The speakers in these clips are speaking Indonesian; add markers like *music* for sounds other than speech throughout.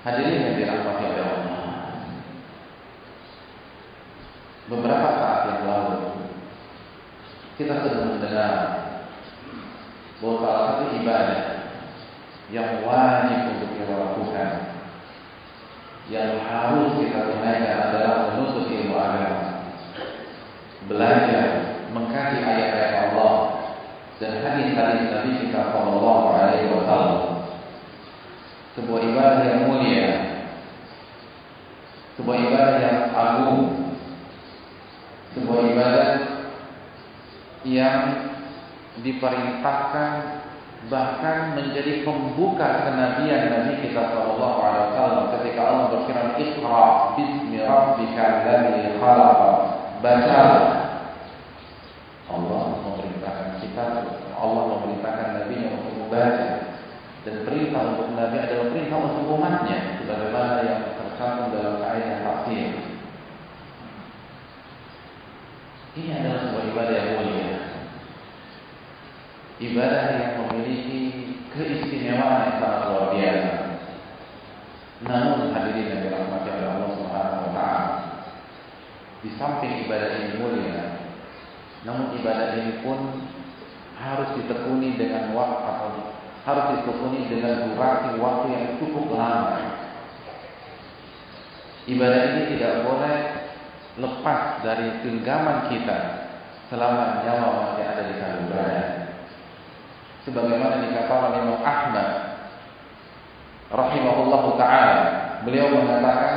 Hadirin yang dirahmati oleh Allah. Beberapa saat yang lalu kita sedang mendengar bahwa salah satu ibadah yang wajib untuk kita lakukan yang harus kita tunaikan adalah menuntut ilmu agama belajar mengkaji ayat-ayat Allah dan hadis-hadis Nabi kita Shallallahu Alaihi Wasallam sebuah ibadah yang mulia, sebuah ibadah yang agung, sebuah ibadah yang diperintahkan bahkan menjadi pembuka kenabian Nabi kita Shallallahu Alaihi Wasallam ketika Allah berfirman Iqra bismi rabbika baca. tapi adalah perintah untuk umatnya sebagaimana yang tercantum dalam kaidah tafsir. Ini adalah sebuah ibadah yang mulia. Ibadah yang memiliki keistimewaan yang sangat luar biasa. Namun hadirin yang dirahmati oleh Allah Subhanahu wa taala. Di samping ibadah ini mulia, namun ibadah ini pun harus ditekuni dengan wakaf harus ditekuni dengan durasi waktu yang cukup lama. Ibadah ini tidak boleh lepas dari genggaman kita selama nyawa masih ada di kandungan. Sebagaimana dikatakan oleh Imam Ahmad rahimahullah taala, beliau mengatakan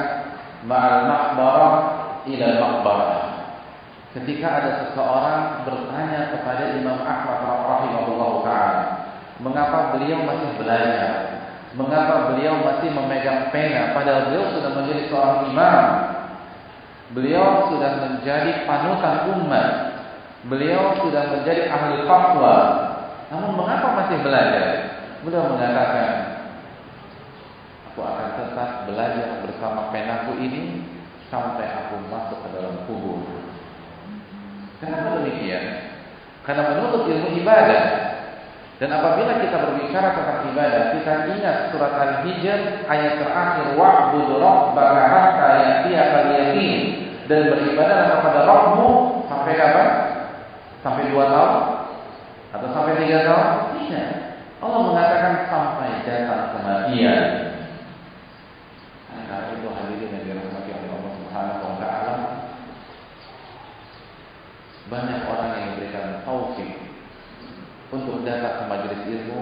ma'al maqbarah ila maqbarah. Ketika ada seseorang bertanya kepada Imam Ahmad rahimahullah taala, mengapa beliau masih belajar? Mengapa beliau masih memegang pena padahal beliau sudah menjadi seorang imam? Beliau sudah menjadi panutan umat. Beliau sudah menjadi ahli fatwa. Namun mengapa masih belajar? Beliau mengatakan, aku akan tetap belajar bersama penaku ini sampai aku masuk ke dalam kubur. Kenapa demikian? Karena menuntut ilmu ibadah dan apabila kita berbicara tentang ibadah, kita ingat surat Al-Hijr ayat terakhir wa'bud rabbaka hatta ya'tiyakal yaqin dan beribadah kepada Rabbmu sampai kapan? Sampai dua tahun? Atau sampai tiga tahun? Tidak. Allah mengatakan sampai datang kematian. Karena itu hadirin yang dirahmati oleh Allah Subhanahu wa taala. Banyak orang yang diberikan taufik untuk datang ke majelis ilmu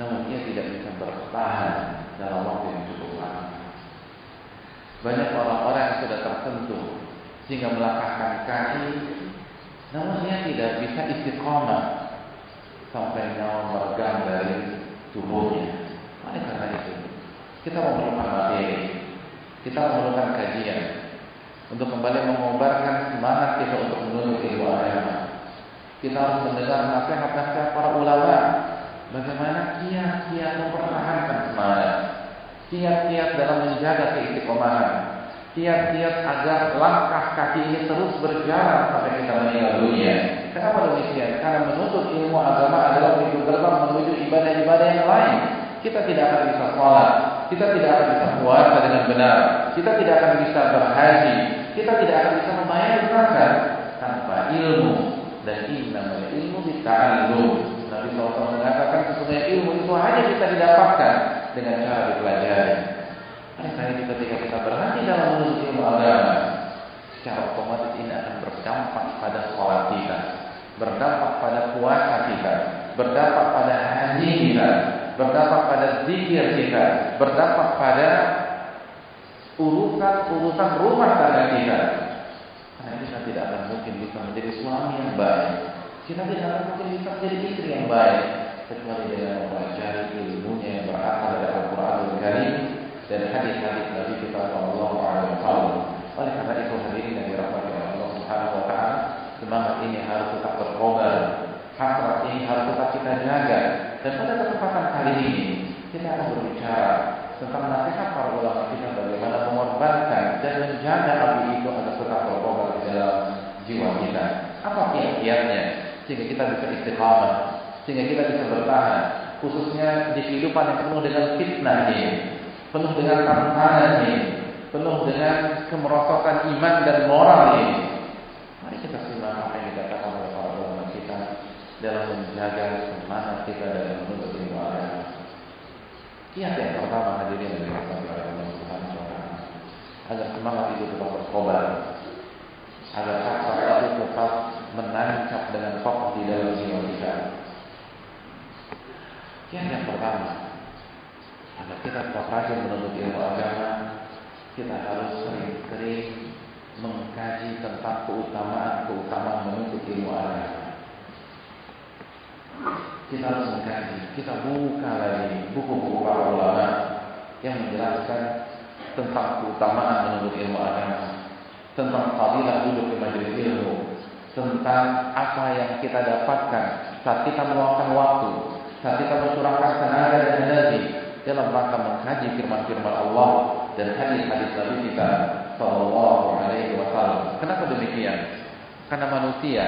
namun ia tidak bisa bertahan dalam waktu yang cukup lama. Banyak orang-orang yang sudah tersentuh sehingga melangkahkan kaki namun ia tidak bisa istiqomah sampai nyawa meregang dari tubuhnya. Oleh karena itu, kita memerlukan materi, kita memerlukan kajian untuk kembali mengobarkan semangat kita untuk menuntut ilmu agama. Kita harus mendengar nasihat-nasihat para ulama. Bagaimana kiat-kiat mempertahankan semangat, kiat-kiat dalam menjaga keistiqomahan, kiat-kiat agar langkah kaki ini terus berjalan sampai kita meninggal dunia. Kenapa demikian? Karena menuntut ilmu agama adalah pintu gerbang menuju ibadah-ibadah yang lain. Kita tidak akan bisa sholat, kita tidak akan bisa puasa dengan benar, kita tidak akan bisa berhaji, kita tidak akan bisa membayar zakat tanpa ilmu dan namanya ilmu dita'allum. Nabi SAW mengatakan sesungguhnya ilmu itu hanya bisa didapatkan dengan cara dipelajari. Karena itu ketika kita berhenti dalam menuntut ilmu agama, secara otomatis ini akan berdampak pada sholat kita, berdampak pada puasa kita, berdampak pada haji kita, berdampak pada zikir kita, berdampak pada urusan-urusan rumah tangga kita, karena kita tidak akan mungkin bisa menjadi suami yang baik. Kita tidak akan mungkin bisa menjadi istri yang baik kecuali dengan mempelajari ilmunya yang berasal dari Al-Quran Al-Karim dan hadis-hadis Nabi kita Shallallahu Alaihi. Oleh karena itu hadirin yang dirahmati oleh Allah Subhanahu Wa Taala, semangat ini harus tetap berkobar, hasrat ini harus tetap kita jaga. Dan pada kesempatan kali ini kita akan berbicara tentang nasihat para ulama kita bagaimana mengorbankan dan menjaga api itu agar tetap berkobar di dalam jiwa kita. Apa kiat-kiatnya sehingga kita bisa istiqamah, sehingga kita bisa bertahan, khususnya di kehidupan yang penuh dengan fitnah ini, penuh dengan tantangan ini, penuh dengan kemerosotan iman dan moral ini. Mari kita simak apa yang dikatakan oleh para ulama kita dalam menjaga semangat kita dalam menuntut. Kiat yang pertama hadirin yang dirahmati oleh Allah Subhanahu wa taala. Agar semangat itu tetap berkobar. Agar hasrat itu tetap menancap dengan kokoh di dalam jiwa kita. Kiat yang pertama, agar kita tetap rajin menuntut ilmu agama, kita harus sering-sering mengkaji tentang keutamaan-keutamaan menuntut ilmu agama. Kita harus mengkaji, kita buka lagi buku-buku para ulama yang menjelaskan tentang keutamaan menuntut ilmu agama, tentang fadilah duduk di majelis ilmu, tentang apa yang kita dapatkan saat kita meluangkan waktu, saat kita mencurahkan tenaga dan energi dalam rangka mengkaji firman-firman Allah dan hadis-hadis Nabi kita Sallallahu Alaihi Wasallam. Kenapa demikian? Karena manusia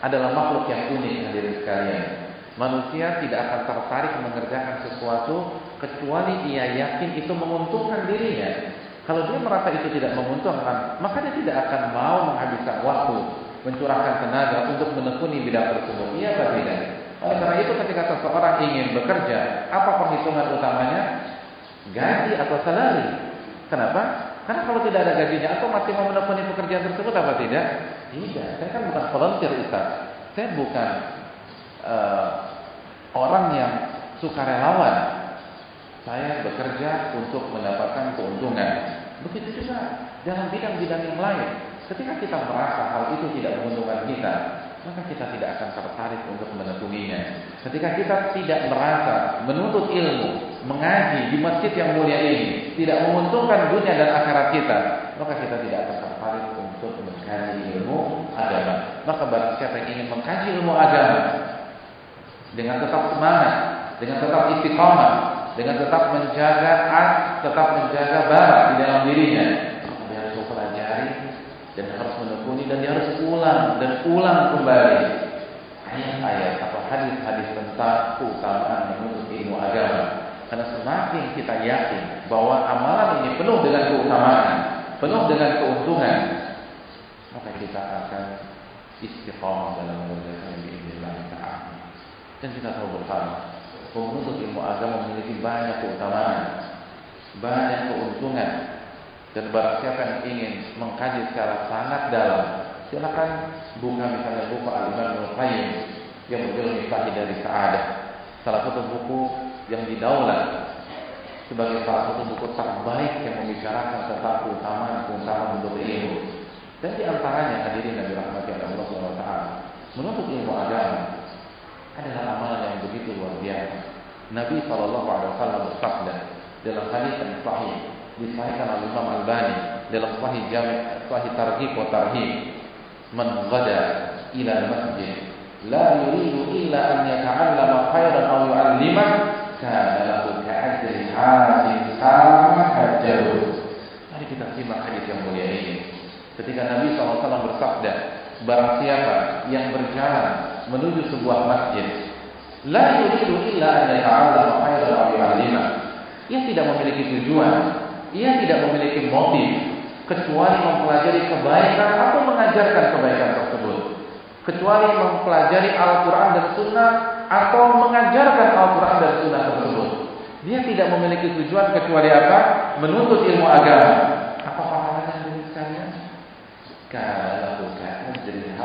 adalah makhluk yang unik hadirin sekalian. Manusia tidak akan tertarik mengerjakan sesuatu kecuali ia yakin itu menguntungkan dirinya. Kalau dia merasa itu tidak menguntungkan, maka dia tidak akan mau menghabiskan waktu, mencurahkan tenaga untuk menekuni bidang tersebut. Iya atau tidak? Oleh karena itu ketika seseorang ingin bekerja, apa perhitungan utamanya? Gaji atau salari. Kenapa? Karena kalau tidak ada gajinya atau masih mau menekuni pekerjaan tersebut apa tidak? Tidak. Saya kan bukan volunteer Ustaz. Saya bukan uh, orang yang sukarelawan. Saya bekerja untuk mendapatkan keuntungan. Begitu juga dalam bidang-bidang yang lain. Ketika kita merasa hal itu tidak menguntungkan kita, maka kita tidak akan tertarik untuk menekuninya. Ketika kita tidak merasa menuntut ilmu, mengaji di masjid yang mulia ini tidak menguntungkan dunia dan akhirat kita, maka kita tidak akan tertarik untuk mengkaji ilmu agama. Maka barang siapa yang ingin mengkaji ilmu agama dengan tetap semangat, dengan tetap istiqamah, dengan tetap menjaga tetap menjaga bara di dalam dirinya, dia harus mempelajari dan harus menekuni dan dia harus ulang dan ulang kembali ayat-ayat atau hadis-hadis tentang keutamaan menuntut ilmu agama. Karena semakin kita yakin bahwa amalan ini penuh dengan keutamaan, penuh dengan keuntungan, maka kita akan istiqomah dalam mengerjakan taala. Dan kita tahu bersama menuntut ilmu agama memiliki banyak keutamaan, banyak keuntungan. Dan barang siapa yang ingin mengkaji secara sangat dalam, silakan buka misalnya buku Al-Imam Al-Qayyim yang berjudul Miftah dari Sa'adah. Salah satu buku yang didaulat sebagai salah satu buku terbaik yang membicarakan tentang keutamaan-keutamaan menuntut ilmu. Dan di antaranya hadirin Nabi rahmati Allah SWT menuntut ilmu agama adalah amalan yang begitu luar biasa. Nabi Shallallahu Alaihi Wasallam bersabda dalam hadis yang sahih disahihkan oleh Imam Albani dalam sahih Jami' sahih Targhib wa Tarhib man ghada ila masjid la yuridu illa an yata'allama khairan aw yu'alliman kana lahu ka'ajri hadin sama hajjahu. Mari kita simak hadis yang mulia ini. Ketika Nabi SAW bersabda, barang siapa yang berjalan menuju sebuah masjid, la yuridu illa an yata'allama khairan aw yu'allima. Ia tidak memiliki tujuan, ia tidak memiliki motif kecuali mempelajari kebaikan atau mengajarkan kebaikan tersebut. Kecuali mempelajari Al-Quran dan Sunnah atau mengajarkan Al-Quran dan Sunnah tersebut. Dia tidak memiliki tujuan kecuali apa? Menuntut ilmu agama. Apa pahalanya dari sekalian? Kalau bukan jadi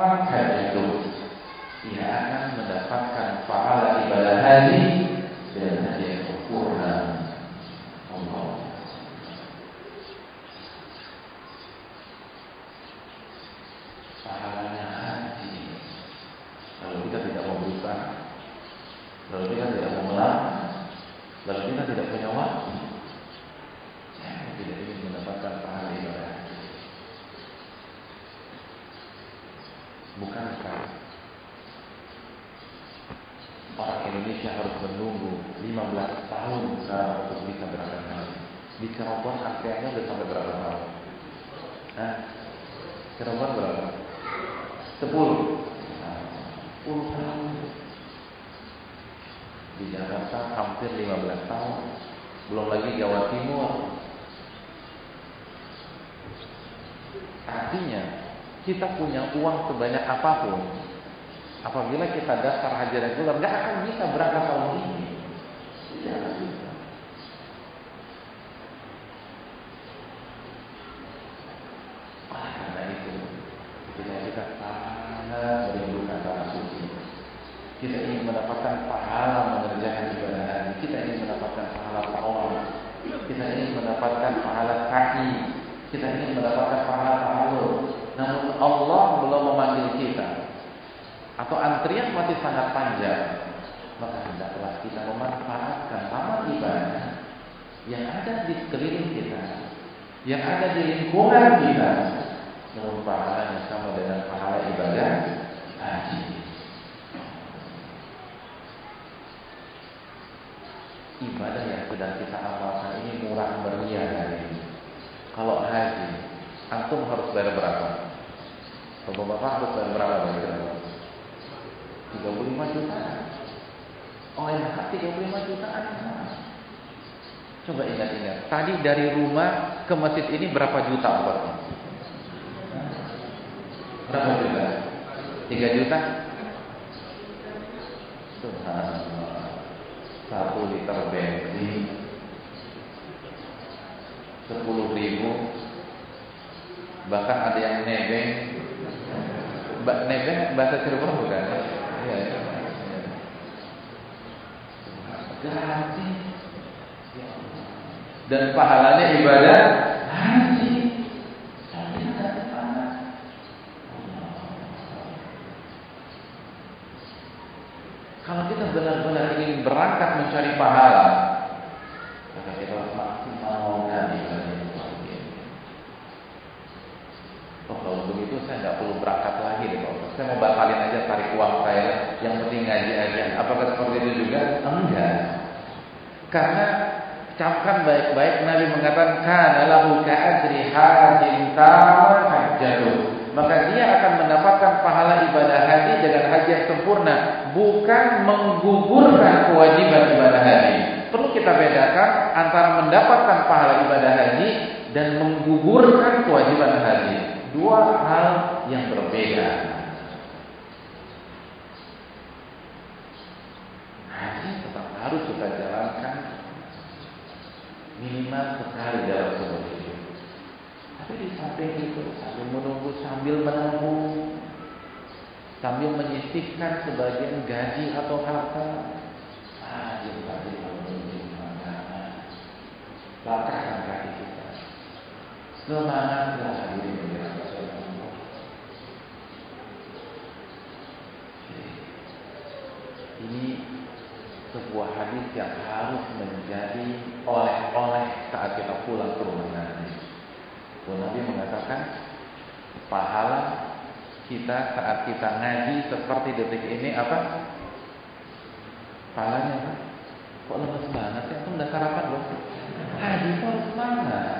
tamat itu, ia akan mendapatkan pahala ibadah haji dan yang sempurna. Allah. Pahalanya haji. Kalau kita tidak mau berusaha, kalau kita tidak mau melakukan, lalu kita tidak punya waktu, siapa tidak ingin mendapatkan pahala ibadah haji? Bukankah orang Indonesia harus menunggu 15 tahun sekarang untuk bisa berangkat haji? Di Cirebon antriannya sudah sampai berapa tahun? Hah? Cirebon berapa? 10 10 tahun Di Jakarta hampir 15 tahun Belum lagi Jawa Timur Artinya Kita punya uang sebanyak apa pun Apabila kita daftar haji reguler Gak akan bisa berangkat tahun ini. Karena itu. Ketika kita suci Kita ingin mendapatkan pahala mengerjakan ibadah haji. Kita ingin mendapatkan pahala tawaf. Kita ingin mendapatkan pahala kaki Kita ingin mendapatkan pahala ta'aluk Namun Allah belum memanggil kita Atau antrian masih sangat panjang Maka hendaklah kita memanfaatkan amal ibadah Yang ada di sekeliling kita Yang ada di lingkungan kita namun pahalanya sama dengan pahala ibadah haji. Ibadah yang sedang kita amalkan ini murah meriah hari ini. Kalau haji, antum harus bayar berapa? Bapak-bapak harus bayar berapa bayar 35 jutaan. Ya, 35 jutaan. Coba ingat-ingat. Tadi dari rumah ke masjid ini berapa juta? Berapa juta? 3 juta? Subhanallah. Satu liter bensin sepuluh ribu bahkan ada yang nebeng nebeng bahasa Cirebon bukan ya, ya. gratis dan pahalanya ibadah? Haji. Kalau kita benar-benar ingin berangkat mencari pahala maka kita harus maksimalkan ibadah Oh kalau begitu saya nggak perlu berangkat lagi deh Pak Batalin aja tarik uang saya. Yang penting ngaji aja. Apakah seperti itu juga? Enggak. Karena camkan baik-baik Nabi mengatakan kana lahu ka'ajri hajin hajjatu. Maka dia akan mendapatkan pahala ibadah haji dengan haji yang sempurna, bukan menggugurkan kewajiban ibadah haji. Perlu kita bedakan antara mendapatkan pahala ibadah haji dan menggugurkan kewajiban haji. Dua hal yang berbeda. Haji tetap harus kita jalankan minimal sekali dalam seumur hidup. Tapi di samping itu sambil menunggu sambil menunggu sambil menyisihkan sebagian gaji atau harta haji tadi menuju mana langkahkan kaki kita semangatlah hadirin Ini sebuah hadis yang harus menjadi oleh-oleh saat kita pulang ke rumah Nabi. Nabi mengatakan pahala kita saat kita ngaji seperti detik ini apa? Pahalanya apa? Kok lemes banget ya? Itu udah sarapan loh. Haji harus semangat.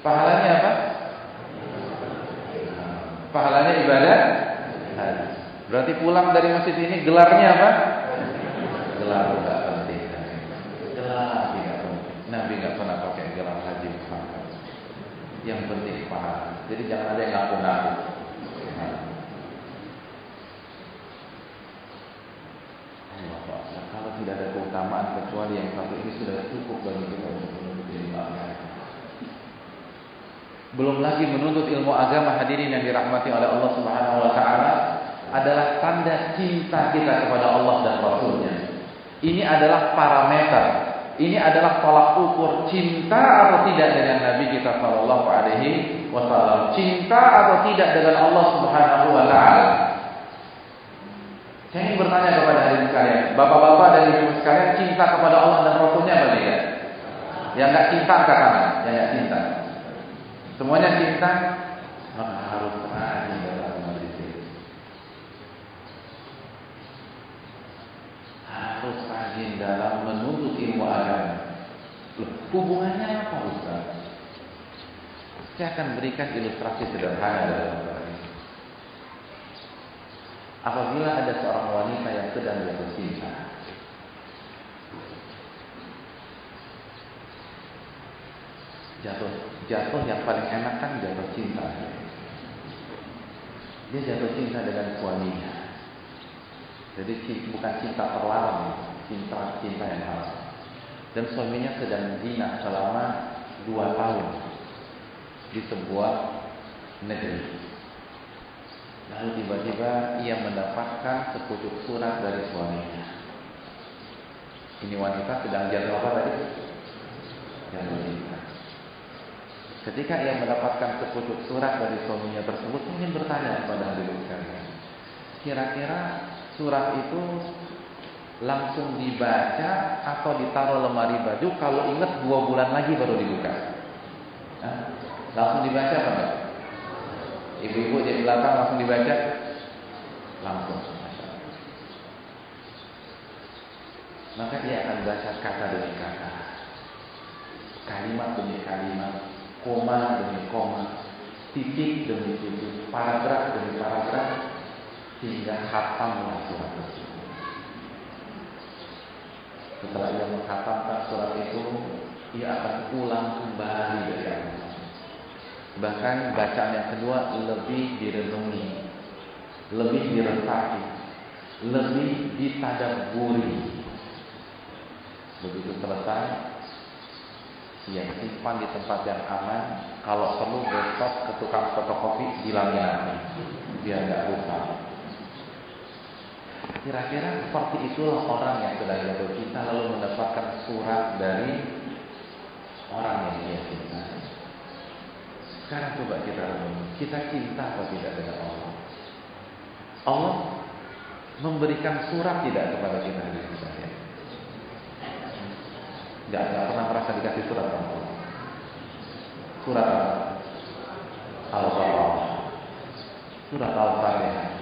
Pahalanya apa? Pahalanya ibadah. Berarti pulang dari masjid ini gelarnya apa? Gelar tidak penting. Gelar tidak penting. Nabi nggak pernah pakai gelar haji Muhammad. Yang penting pahala. Jadi jangan ada yang ngaku-ngaku. Kalau tidak ada keutamaan kecuali yang satu ini sudah cukup bagi kita untuk menuntut ilmu agama. Belum lagi menuntut ilmu agama hadirin yang dirahmati oleh Allah Subhanahu wa taala adalah tanda cinta kita kepada Allah dan Rasulnya. Ini adalah parameter. Ini adalah tolak ukur cinta atau tidak dengan Nabi kita Shallallahu Alaihi Wasallam. Cinta atau tidak dengan Allah Subhanahu Wa Taala. Saya ingin bertanya kepada hadirin sekalian, bapak-bapak dan ibu sekalian, cinta kepada Allah dan Rasulnya apa tidak? Yang nggak cinta angkat tangan, yang nggak cinta. Semuanya cinta, maka harus rajin rajin dalam menuntut ilmu agama. Loh, hubungannya apa Ustaz? Saya akan berikan ilustrasi sederhana dalam hal ini. Apabila ada seorang wanita yang sedang jatuh cinta, jatuh jatuh yang paling enak kan jatuh cinta. Dia jatuh cinta dengan suaminya. Jadi bukan cinta terlarang, cinta cinta yang haram. Dan suaminya sedang zina selama dua tahun di sebuah negeri. Lalu tiba-tiba ia mendapatkan sepucuk surat dari suaminya. Ini wanita sedang jatuh apa tadi? Jatuh cinta. Ketika ia mendapatkan sepucuk surat dari suaminya tersebut, ingin bertanya kepada sekalian. Kira-kira surat itu langsung dibaca atau ditaruh lemari baju kalau ingat dua bulan lagi baru dibuka. Nah, langsung dibaca apa enggak? Ibu-ibu di belakang langsung dibaca? Langsung maka dia akan baca kata demi kata. Kalimat demi kalimat koma demi koma titik demi titik paragraf demi paragraf hingga khatamlah surat tersebut. Setelah ia menghatamkan surat itu, ia akan pulang kembali dari. Bahkan bacaan yang kedua lebih direnungi, lebih diresapi. lebih ditadaburi. Begitu selesai, yang simpan di tempat yang aman. Kalau perlu besok ke tukang fotokopi dilaminasi, biar nggak rusak. Kira-kira seperti itulah orang yang sudah jatuh cinta lalu mendapatkan surat dari orang yang dia cinta. Sekarang coba kita renung, kita cinta atau tidak dengan Allah? Allah memberikan surat tidak kepada kita hari ini Enggak, enggak pernah merasa dikasih surat sama Allah. Surat apa? Al-Baqarah. Surat Al-Fatihah.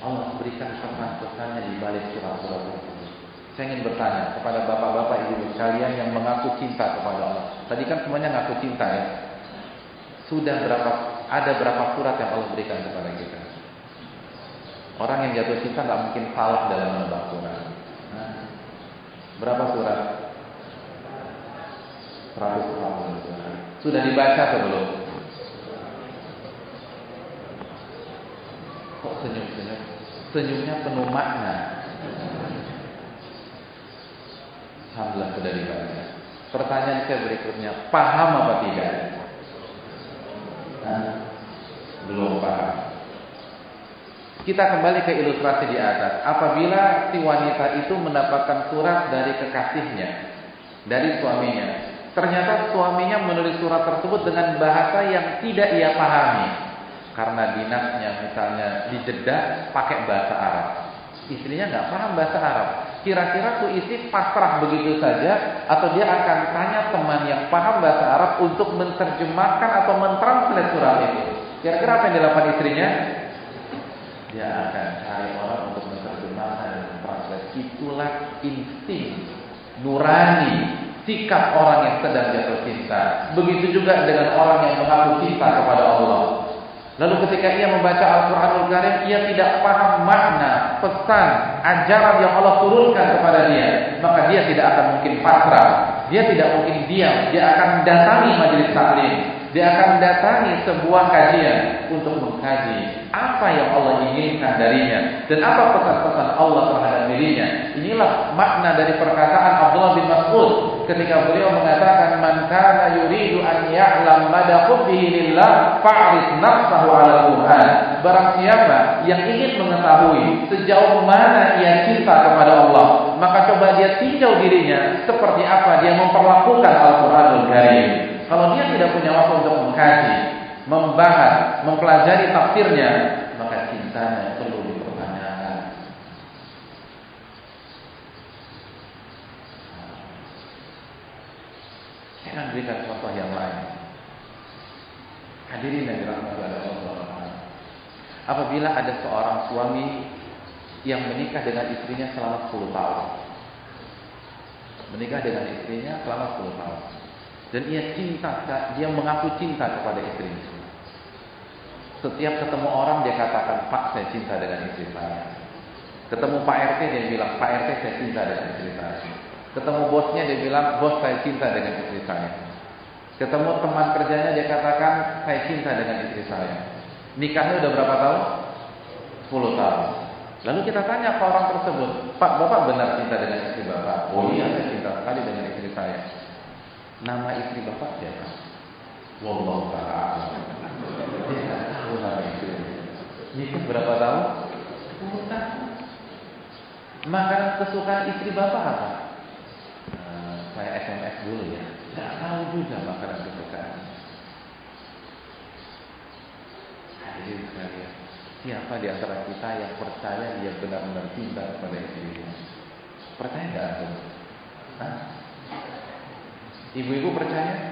Allah berikan pesan-pesannya di balik surat-surat tersebut. Saya ingin bertanya kepada bapak-bapak ibu sekalian yang mengaku cinta kepada Allah. Tadi kan semuanya mengaku cinta ya. Sudah berapa ada berapa surat yang Allah berikan kepada kita? Orang yang jatuh cinta nggak mungkin salah dalam menebak Quran. Nah, berapa surat? 140 surat. Sudah dibaca belum? Kok senyum-senyum? Senyumnya penuh makna. Alhamdulillah dibaca. Pertanyaan saya berikutnya, paham apa tidak? Nah, belum paham. Kita kembali ke ilustrasi di atas. Apabila si wanita itu mendapatkan surat dari kekasihnya, dari suaminya, ternyata suaminya menulis surat tersebut dengan bahasa yang tidak ia pahami karena dinasnya misalnya di Jeddah pakai bahasa Arab. Istrinya nggak paham bahasa Arab. Kira-kira tuh istri pasrah begitu saja atau dia akan tanya teman yang paham bahasa Arab untuk menerjemahkan atau mentranslate surat itu. Kira-kira apa yang dilakukan istrinya? Dia akan cari orang untuk menerjemahkan dan mentranslate. Itulah insting nurani sikap orang yang sedang jatuh cinta. Begitu juga dengan orang yang mengaku cinta kepada Allah. Lalu ketika ia membaca Al-Quranul Karim, ia tidak paham makna, pesan, ajaran yang Allah turunkan kepada dia. Maka dia tidak akan mungkin pasrah. Dia tidak mungkin diam. Dia akan datangi majelis taklim. Dia akan datangi sebuah kajian untuk mengkaji apa yang Allah inginkan darinya dan apa pesan-pesan Allah terhadap dirinya. Inilah makna dari perkataan Abdullah bin Mas'ud ketika beliau mengatakan man kana yuridu an ya'lam mada hubbihi lillah fa'rid nafsahu 'ala al-Qur'an. Barang siapa yang ingin mengetahui sejauh mana ia cinta kepada Allah, maka coba dia tinjau dirinya seperti apa dia memperlakukan Al-Qur'anul Karim. Kalau dia tidak punya waktu untuk mengkaji, membahas, mempelajari tafsirnya, maka cintanya perlu dipertanyakan. Saya akan berikan contoh yang lain. Hadirin yang dirahmati oleh Allah. Apabila ada seorang suami yang menikah dengan istrinya selama 10 tahun. Menikah dengan istrinya selama 10 tahun. Dan ia cinta, dia mengaku cinta kepada istrinya. Setiap ketemu orang dia katakan, Pak saya cinta dengan istri saya. Ketemu Pak RT dia bilang, Pak RT saya cinta dengan istri saya. Ketemu bosnya dia bilang, bos saya cinta dengan istri saya. Ketemu teman kerjanya dia katakan, saya cinta dengan istri saya. Nikahnya udah berapa tahun? 10 tahun. Lalu kita tanya ke orang tersebut, Pak Bapak benar cinta dengan istri Bapak? Oh iya saya cinta sekali dengan istri saya. Nama istri Bapak siapa? Wallahu ta'ala. Dia Nikah berapa tahun? 10 tahun. Makanan kesukaan istri bapak apa? Uh, saya SMS dulu ya. Gak tahu juga makanan kesukaan. Hadirin sekalian, siapa di antara kita yang percaya dia benar-benar cinta kepada istrinya? Percaya nggak Ibu-ibu percaya?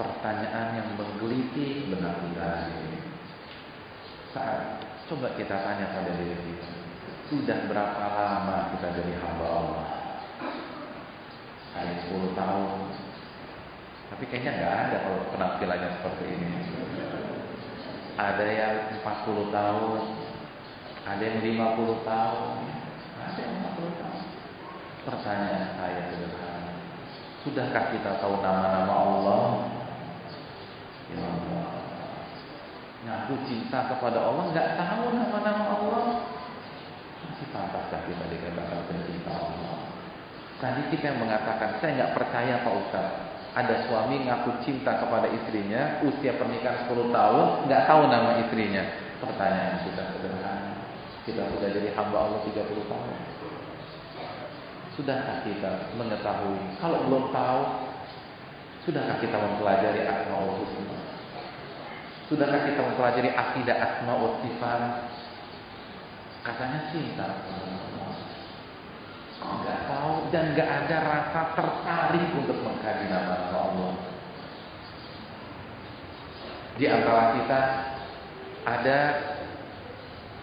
pertanyaan yang menggelitik benar benar. Saat coba kita tanya pada diri kita sudah berapa lama kita jadi hamba Allah? Kayak 10 tahun. Tapi kayaknya nggak ada kalau penampilannya seperti ini. Ada yang 40 tahun ada yang 50 tahun ada yang 50 tahun pertanyaan saya sederhana. Sudahkah kita tahu nama-nama Allah? Ngaku cinta kepada Allah nggak tahu nama-nama Allah. Masih pantaskah kita dikatakan pencinta Allah? Tadi kita yang mengatakan saya nggak percaya Pak Ustaz. Ada suami ngaku cinta kepada istrinya usia pernikahan 10 tahun nggak tahu nama istrinya. Pertanyaan kita sederhana. Kita sudah jadi hamba Allah 30 tahun sudahkah kita mengetahui kalau belum tahu sudahkah kita mempelajari asmaul husna Sudahkah kita mempelajari asma wa sifat? Katanya cinta Enggak tahu dan enggak ada rasa tertarik untuk mengkaji nama Allah. Di antara kita ada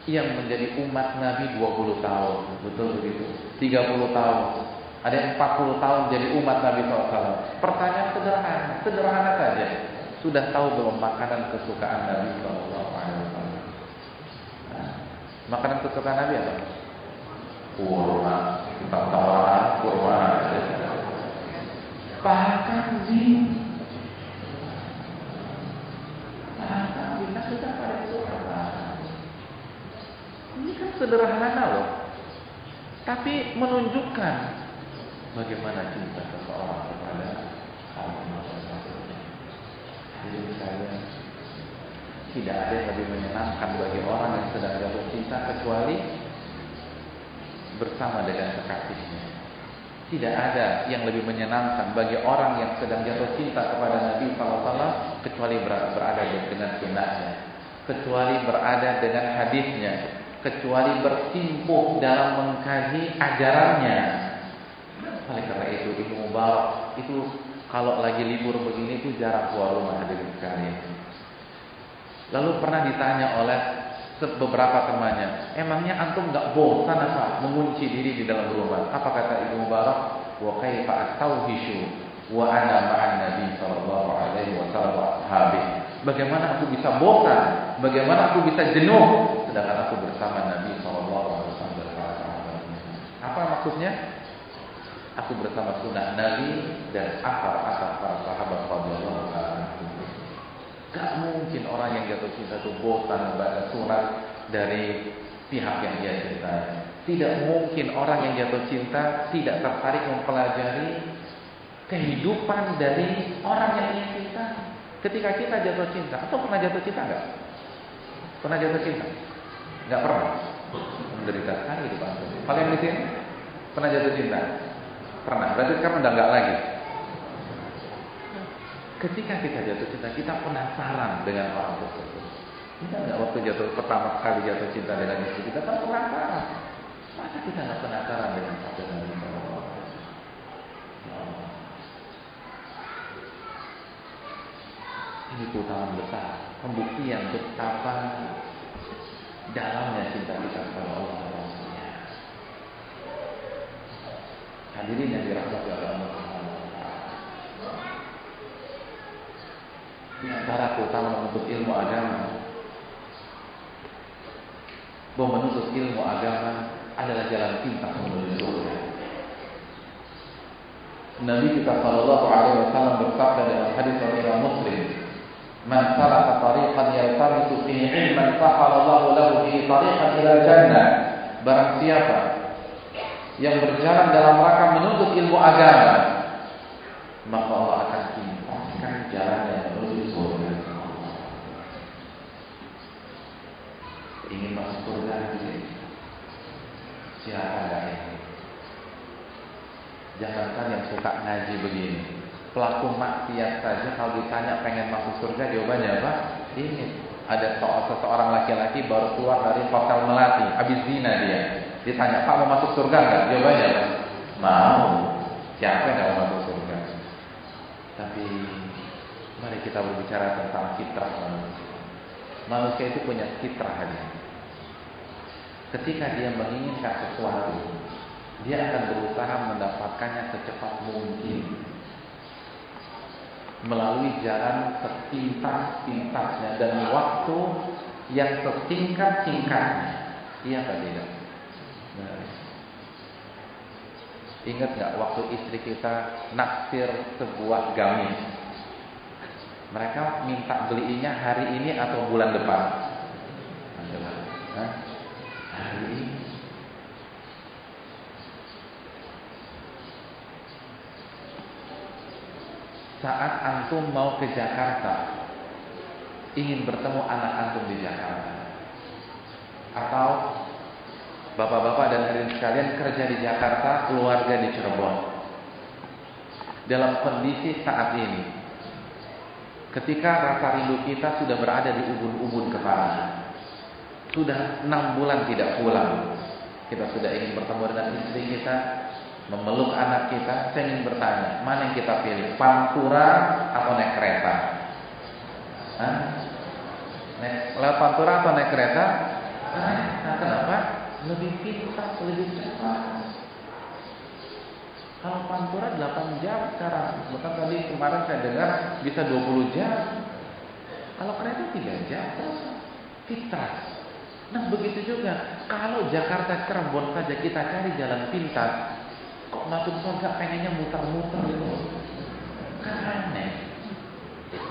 yang menjadi umat Nabi 20 tahun, betul begitu? 30 tahun. Ada yang 40 tahun jadi umat Nabi SAW. Pertanyaan sederhana, sederhana saja sudah tahu belum makanan kesukaan Nabi Wasallam? Nah, makanan kesukaan Nabi apa? Kurma, tawaran kurma. Paha kambing. Paha kambing, nah kita pada itu apa? Ini kan sederhana loh. Tapi menunjukkan bagaimana cinta seseorang kepada Allah. Jadi saya tidak ada yang lebih menyenangkan bagi orang yang sedang jatuh cinta kecuali bersama dengan kekasihnya. Tidak ada yang lebih menyenangkan bagi orang yang sedang jatuh cinta kepada Nabi SAW kecuali berada dengan sunnahnya, kecuali berada dengan hadisnya, kecuali bersimpuh dalam mengkaji ajarannya. Oleh karena itu Ibnu Mubarak itu kalau lagi libur begini tuh jarang keluar rumah hadirin sekalian. Lalu pernah ditanya oleh beberapa temannya, emangnya antum nggak bosan apa mengunci diri di dalam rumah? Apa kata Ibnu Mubarak? Wa kaifa astauhishu wa ana ma'an Nabi sallallahu alaihi wasallam. Bagaimana aku bisa bosan? Bagaimana aku bisa jenuh sedangkan aku bersama Nabi sallallahu alaihi wasallam bersama Apa maksudnya? Aku bersama sunnah Nabi dan asar-asar para sahabat radhiyallahu Gak mungkin orang yang jatuh cinta itu bosan membaca surat dari pihak yang dia cintai. Tidak mungkin orang yang jatuh cinta tidak tertarik mempelajari kehidupan dari orang yang dia cinta. Ketika kita jatuh cinta, atau pernah jatuh cinta enggak? Pernah jatuh cinta? Enggak pernah. Menderita sekali hidup antum. Kalian di sini pernah jatuh cinta? Pernah. Berarti sekarang udah enggak lagi. Ketika kita jatuh cinta, kita penasaran dengan orang tersebut. Kita enggak waktu jatuh pertama kali jatuh cinta dengan istri kita kan penasaran. Masa kita enggak penasaran dengan satu Nabi Sallallahu Ini keutamaan besar, pembuktian betapa dalamnya cinta kita kepada Allah. Hadirin yang dirahmati oleh Allah Di antara keutamaan menuntut ilmu agama bahwa menuntut ilmu agama adalah jalan pintas menuju surga. Nabi kita Shallallahu Alaihi Wasallam bersabda dalam hadis riwayat Muslim, "Man salaka tariqan yaltamisu fihi ilman, sahalallahu lahu bihi tariqan ila jannah." Barang siapa yang berjalan dalam rangka menuntut ilmu agama, maka Allah akan timpakan jalan yang menuju surga. Ingin masuk surga Siapa yang ingin? Jangankan yang suka ngaji begini. Pelaku maksiat saja kalau ditanya pengen masuk surga jawabannya apa? Ini ada seorang laki-laki baru keluar dari hotel melati, habis zina dia. Ditanya, Pak mau masuk surga nggak? Jawabannya apa? Mau. Siapa yang mau masuk surga? Tapi mari kita berbicara tentang fitrah manusia. Manusia itu punya fitrah aja. Ketika dia menginginkan sesuatu, dia akan berusaha mendapatkannya secepat mungkin melalui jalan sepintas-pintasnya dan waktu yang sesingkat-singkatnya. Iya atau tidak? Ingat nggak waktu istri kita naksir sebuah gamis? Mereka minta belinya hari ini atau bulan depan? Hari ini. Saat antum mau ke Jakarta, ingin bertemu anak antum di Jakarta, atau bapak-bapak dan hadirin sekalian kerja di Jakarta, keluarga di Cirebon. Dalam kondisi saat ini, ketika rasa rindu kita sudah berada di ubun-ubun kepala, sudah enam bulan tidak pulang, kita sudah ingin bertemu dengan istri kita, memeluk anak kita, saya ingin bertanya, mana yang kita pilih, pantura atau naik kereta? Naik, lewat pantura atau naik kereta? Nah, kenapa? Lebih pintar, lebih cepat. Kalau pantura 8 jam sekarang, bahkan tadi kemarin saya dengar bisa 20 jam. Kalau kereta 3 jam, pintar. Nah begitu juga, kalau Jakarta Cirebon saja kita cari jalan pintas, masuk surga pengennya muter-muter gitu? Aneh.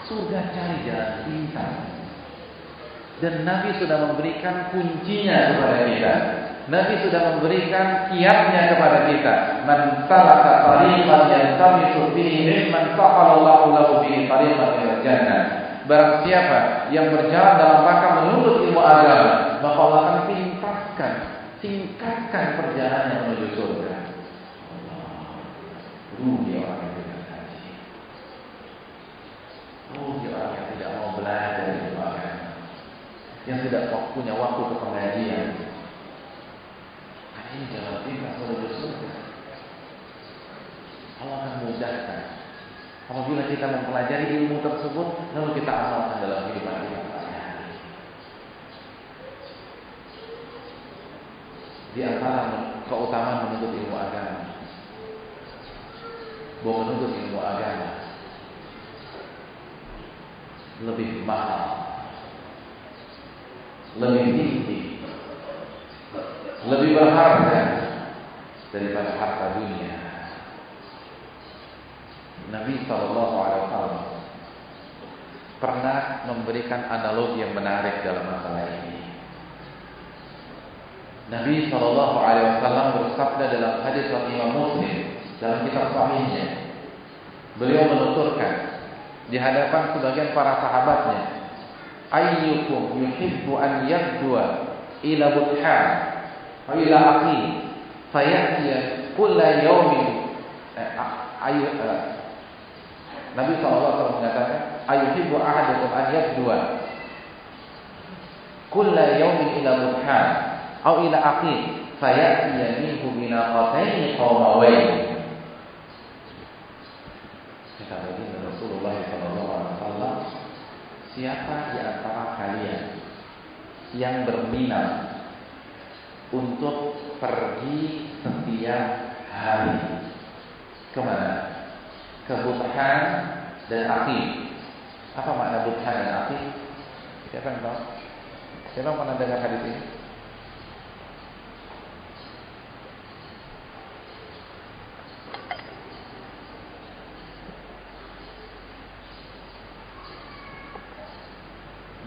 Surga cari jalan pintas. Dan Nabi sudah memberikan kuncinya kepada kita. Nabi sudah memberikan kiatnya kepada kita. Man salaka tariqan yantamisu fihi ilman saqalallahu lahu bihi tariqan ila jannah. Barang siapa yang berjalan dalam rangka menuntut ilmu agama, maka Allah akan tingkatkan, tingkatkan perjalanan menuju surga. Rugi orang yang tidak haji. Rugi orang yang tidak mau belajar ilmu agama yang tidak punya waktu ke pengajian. Nah, ini jalan pintas menuju surga. Allah akan mudahkan. Apabila kita mempelajari ilmu tersebut, lalu kita amalkan dalam kehidupan kita. Di antara keutamaan menuntut ilmu agama, bahwa menuntut ilmu agama lebih mahal lebih tinggi, lebih berharga daripada harta dunia. Nabi Shallallahu Alaihi Wasallam pernah memberikan analogi yang menarik dalam masalah ini. Nabi Shallallahu Alaihi Wasallam bersabda dalam hadis Imam Muslim dalam kitab Sahihnya, beliau menuturkan di hadapan sebagian para sahabatnya, ayyukum yuhibbu an yabdua ila buthan wa ila aqim fayati kulla yawmin. Eh, ayu eh, Nabi SAW mengatakan ayyuhibbu ahadukum an yabdua kulla yawmin ila buthan atau ila aqim fayati minhu binaqataini qawmawain kata baginda Rasulullah sallallahu alaihi wasallam Siapa di antara kalian yang berminat untuk pergi setiap hari ke mana? Ke Buthan dan Aqib. Apa makna Buthan dan Aqib? Siapa yang tahu? Siapa yang pernah dengar hadis ini?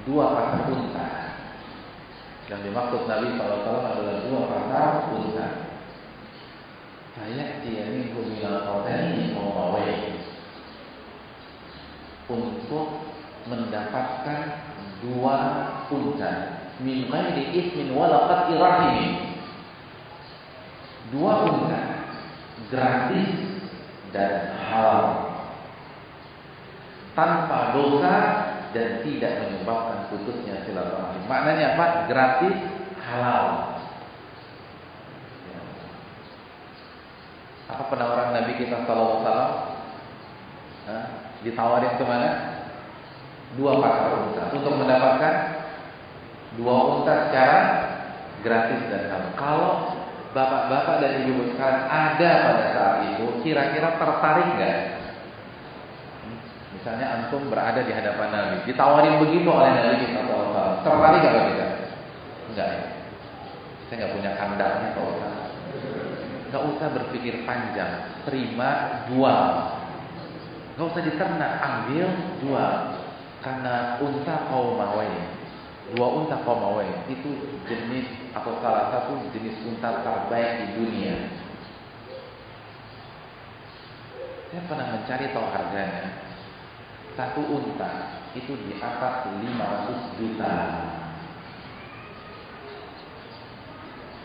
Dua pasang unta. Yang dimaksud Nabi SAW adalah dua pasang unta. Saya tiada minal qadani mawawai untuk mendapatkan dua unta min ghairi ismin wala qat'i rahim. Dua unta gratis dan halal tanpa dosa dan tidak menyebabkan putusnya silaturahmi. Maknanya apa? Gratis, halal. Apa penawaran Nabi kita Sallallahu Alaihi Wasallam? Ditawarin ke mana? Dua pasar unta untuk mendapatkan dua unta secara gratis dan halal. Kalau bapak-bapak dan ibu-ibu sekalian ada pada saat itu, kira-kira tertarik nggak Misalnya antum berada di hadapan Nabi, ditawarin begitu oleh Nabi kita SAW. Tertarik gak tidak? Enggak ya. Saya nggak punya kandangnya Pak Ustaz. Nggak usah berpikir panjang, terima jual. Nggak usah diternak, ambil jual. Karena unta kaumawain, dua unta kaumawain itu jenis atau salah satu jenis unta terbaik di dunia. Saya pernah mencari tahu harganya. Satu unta itu di atas 500 juta.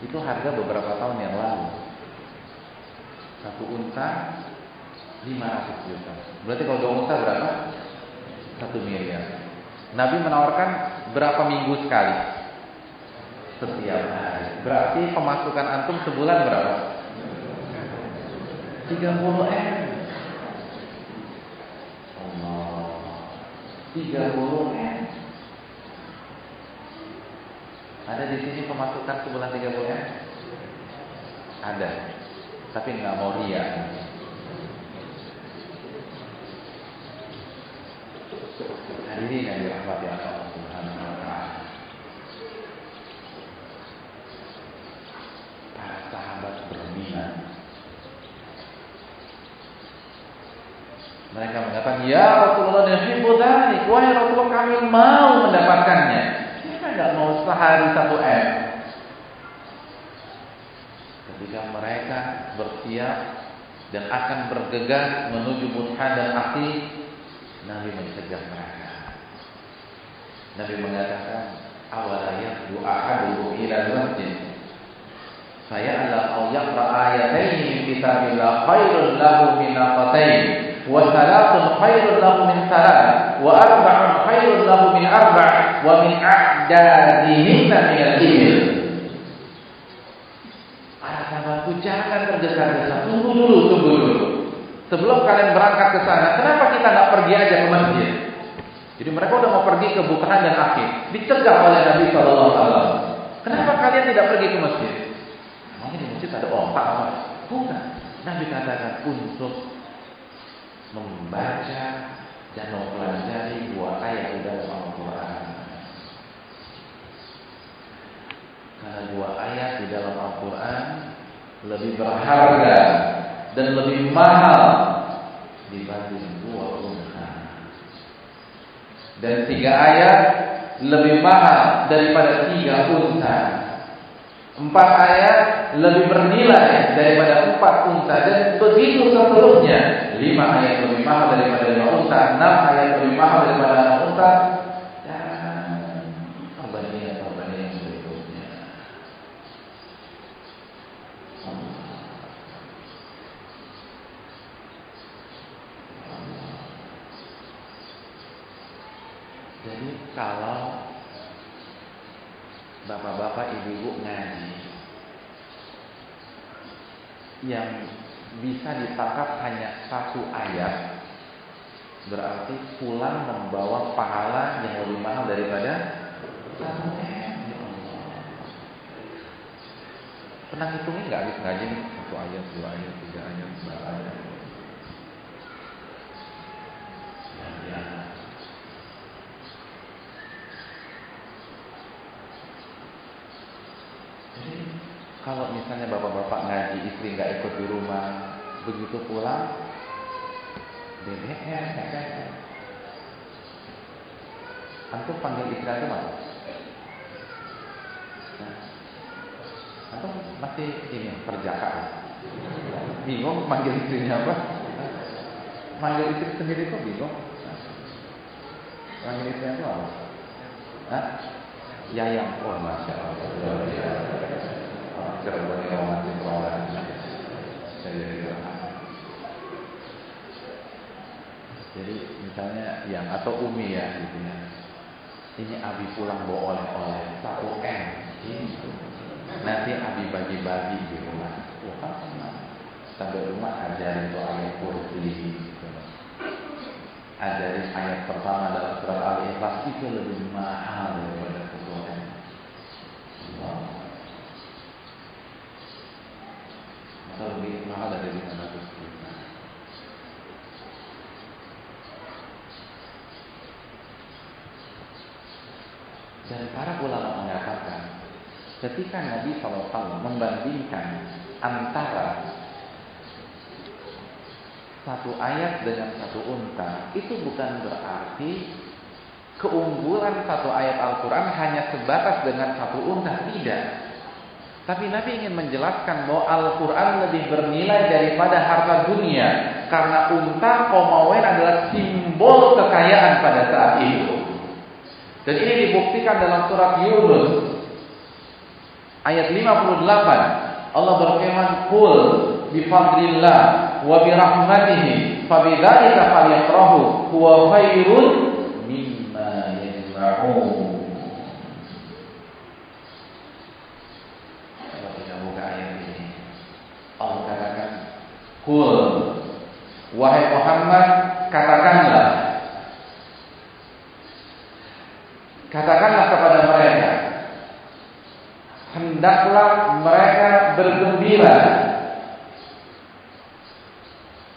Itu harga beberapa tahun yang lalu. Satu unta 500 juta. Berarti kalau dua unta berapa? Satu miliar. Nabi menawarkan berapa minggu sekali? Setiap hari. Berarti pemasukan antum sebulan berapa? 30 M. Allah. 30 M. Ada di sini pemasukan sebulan 30 M? Ada. Tapi nggak mau ria. Hadirin yang dirahmati Allah Subhanahu wa taala. Para sahabat berminat. Mereka mengatakan, "Ya Rasulullah, yuhibbu dzalik." Wahai Rasulullah, kami mau mendapatkannya. Siapa enggak mau sehari satu M? Ketika mereka bersiap dan akan bergegas menuju Mutha dan Aqi, Nabi mencegah mereka. Nabi mengatakan awala yaqdu ahadukum ila masjid faya'lam aw yaqra ayatayn min kitabillah khairun lahu min lahu min salat wa arba'un khairun lahu min arba' wa min a'dadihinna min al-ibil Para sahabatku jangan tergesa-gesa tunggu dulu tunggu dulu sebelum kalian berangkat ke sana kenapa kita nggak pergi aja ke masjid jadi mereka udah mau pergi ke Bukahan dan Akhir. Dicegah oleh Nabi Shallallahu Alaihi Wasallam. Kenapa kalian tidak pergi ke masjid? Emangnya di masjid ada apa? Bukan. Nabi katakan untuk membaca dan mempelajari dua ayat di dalam Al-Quran. Karena dua ayat di dalam Al-Quran lebih berharga dan lebih mahal dibanding dua unta. Dan tiga ayat lebih mahal daripada tiga unta. Empat ayat lebih bernilai daripada empat unta dan begitu seterusnya. Lima ayat lebih mahal daripada lima unta, enam ayat lebih mahal daripada enam unta, dan perbandingan-perbandingan berikutnya. Jadi kalau bapak-bapak ibu-ibu ngaji yang bisa ditangkap hanya satu ayat berarti pulang membawa pahala yang lebih mahal daripada. Ya. Pernah hitungin nggak ngaji satu ayat, dua ayat, tiga ayat, empat ayat. Ya, ya. Jadi kalau misalnya bapak-bapak ngaji istri nggak ikut di rumah, begitu pulang BBM. Antum panggil istri antum apa? Nah, antum masih ini perjaka. Bingung panggil istrinya apa? Panggil istri sendiri kok bingung? Panggil istri apa? Hah? Yayang, oh masya Allah, Cirebon yang mati perawan, saya jadi. Jadi misalnya yang atau Umi ya gitu ya. Ini Abi pulang bawa oleh-oleh satu M. Nanti Abi bagi-bagi di rumah. Wah kan senang. Sampai rumah ajarin tuh ayat kursi. Gitu. Ajarin ayat pertama dalam surat Al-Ikhlas itu lebih mahal daripada ketua M. Wow. Masa dari 500 juta. Dan para ulama mengatakan ketika Nabi SAW membandingkan antara satu ayat dengan satu unta itu bukan berarti keunggulan satu ayat Al-Quran hanya sebatas dengan satu unta, tidak. Tapi Nabi ingin menjelaskan bahwa Al-Quran lebih bernilai daripada harta dunia. Karena unta komawen adalah simbol kekayaan pada saat itu. Dan ini dibuktikan dalam surat Yunus ayat 58. Allah berfirman, "Qul bi fadlillah wa bi rahmatihi fabidzalika falyafrahu huwa khairun yasma'un. Coba kita buka ayat ini. Allah katakan, Kul, wahai Muhammad, katakanlah, katakanlah kepada mereka, hendaklah mereka bergembira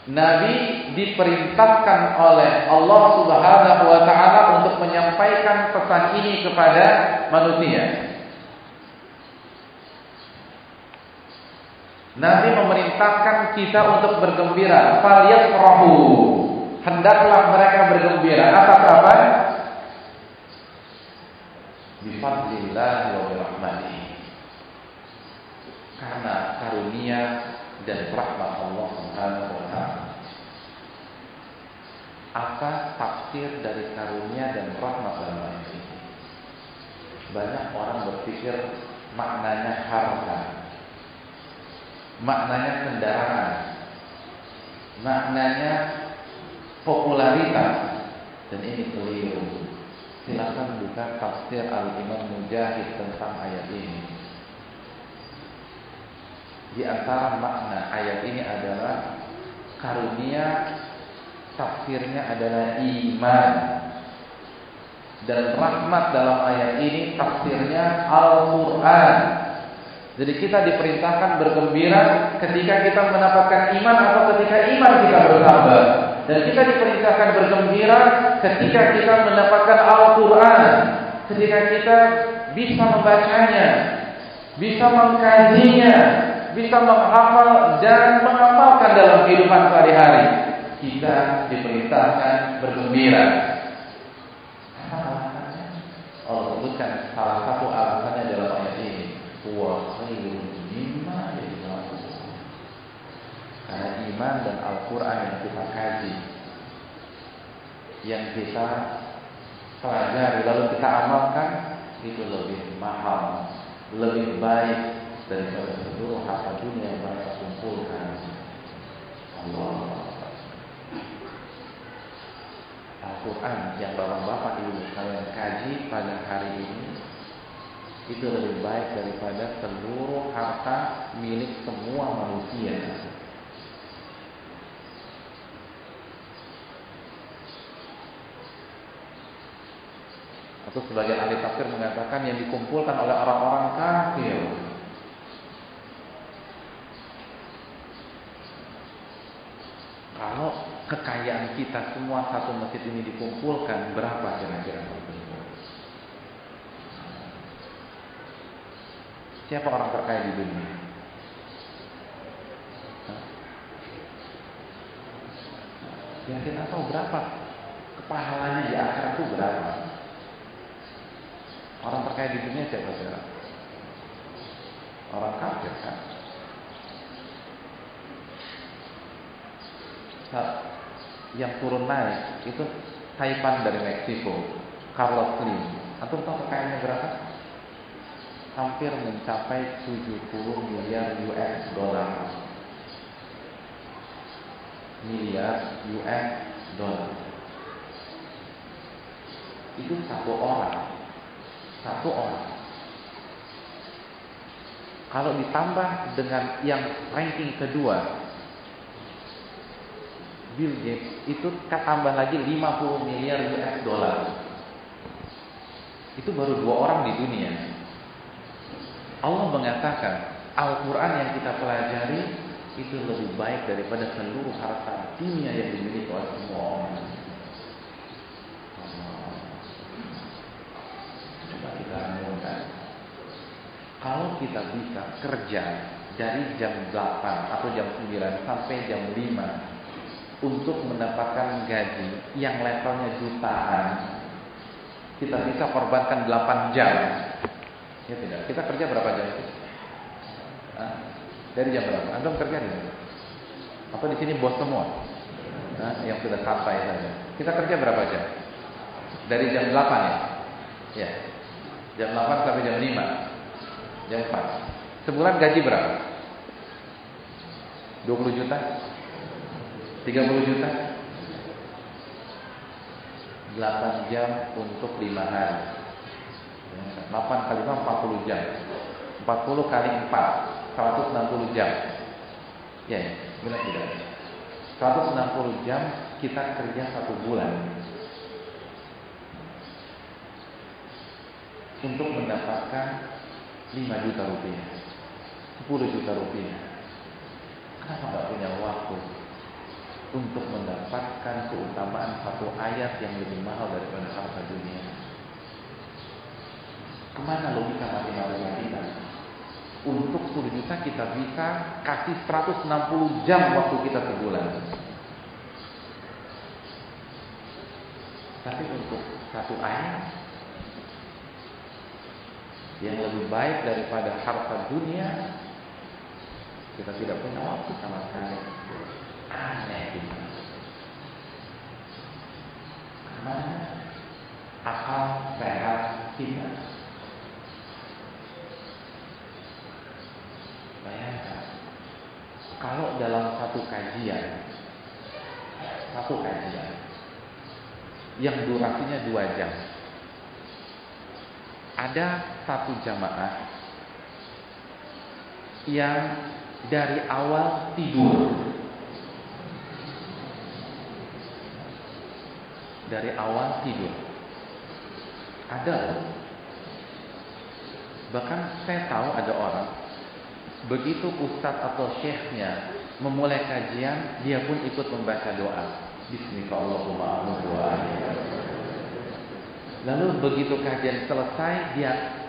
Nabi diperintahkan oleh Allah Subhanahu wa taala untuk menyampaikan pesan ini kepada manusia. Nabi memerintahkan kita untuk bergembira. Falyafrahu. Hendaklah mereka bergembira. Atas apa? Bifadlillah wa. Karena karunia dan rahmat Allah Subhanahu wa taala. Apa tafsir dari karunia dan rahmat ayat ini? Banyak orang berpikir maknanya harta. Maknanya kendaraan. Maknanya popularitas dan ini keliru. Silakan buka tafsir Al-Imam Mujahid tentang ayat ini. Di antara makna ayat ini adalah karunia tafsirnya adalah iman dan rahmat dalam ayat ini tafsirnya Al-Qur'an. Jadi kita diperintahkan bergembira ketika kita mendapatkan iman atau ketika iman kita bersabar. Dan kita diperintahkan bergembira ketika kita mendapatkan Al-Quran. Ketika kita bisa membacanya. Bisa mengkajinya bisa menghafal dan mengamalkan dalam kehidupan sehari-hari. Kita diperintahkan bergembira. Allah sebutkan salah satu alasannya dalam ayat ini. Wa khairun mimma Karena iman dan Al-Quran yang kita kaji, yang kita pelajari lalu kita amalkan itu lebih mahal, lebih baik daripada seluruh harta dunia yang mereka kumpulkan. Allah. Al-Quran yang bapak-bapak ibu sekalian kaji pada hari ini itu lebih baik daripada seluruh harta milik semua manusia. Atau sebagian ahli tafsir mengatakan yang dikumpulkan oleh orang-orang kafir Kalau kekayaan kita semua satu masjid ini dikumpulkan, berapa kira-kira Siapa orang terkaya di dunia? Yang kita tahu berapa kepahalanya di akhirat itu berapa? Orang terkaya di dunia siapa saudara? Orang kafir kan? yang turun naik itu Taipan dari Meksiko, Carlos Slim. Atau tahu kekayaannya berapa? Hampir mencapai 70 miliar US dollar. Miliar US dollar. Itu satu orang. Satu orang. Kalau ditambah dengan yang ranking kedua Bill Gates itu tambah lagi 50 miliar US dollar. Itu baru dua orang di dunia. Allah mengatakan Al-Quran yang kita pelajari itu lebih baik daripada seluruh harta dunia yang dimiliki oleh semua orang. Coba kita renungkan. Kalau kita bisa kerja dari jam 8 atau jam 9 sampai jam 5 untuk mendapatkan gaji yang levelnya jutaan kita bisa korbankan 8 jam. Ya tidak. Kita kerja berapa jam itu? Hah? Dari jam berapa? Anda kerja di mana? Apa di sini bos semua? Hah? Yang sudah santai saja. Kita kerja berapa jam? Dari jam 8 ya? Ya. Jam 8 sampai jam 5. Jam 4. Sebulan gaji berapa? 20 juta? 30 juta? 8 jam untuk 5 hari 8 kali 5 40 jam. 40 kali 4 160 jam. Ya, ya. Benar tidak? 160 jam kita kerja satu bulan. Untuk mendapatkan 5 juta rupiah 10 juta rupiah. Kenapa nggak punya waktu untuk mendapatkan keutamaan satu ayat yang lebih mahal daripada harta dunia. Ke mana logika matematika kita? Untuk 10 juta kita bisa kasih 160 jam waktu kita sebulan. Tapi untuk satu ayat yang lebih baik daripada harta dunia, kita tidak punya waktu sama sekali aneh itu. Karena akal sehat kita. Bayangkan, kalau dalam satu kajian, satu kajian yang durasinya dua jam, ada satu jamaah yang dari awal tidur dari awal tidur. Ada. Bahkan saya tahu ada orang begitu ustadz atau syekhnya memulai kajian, dia pun ikut membaca doa. Bismillahirrahmanirrahim. Lalu begitu kajian selesai, dia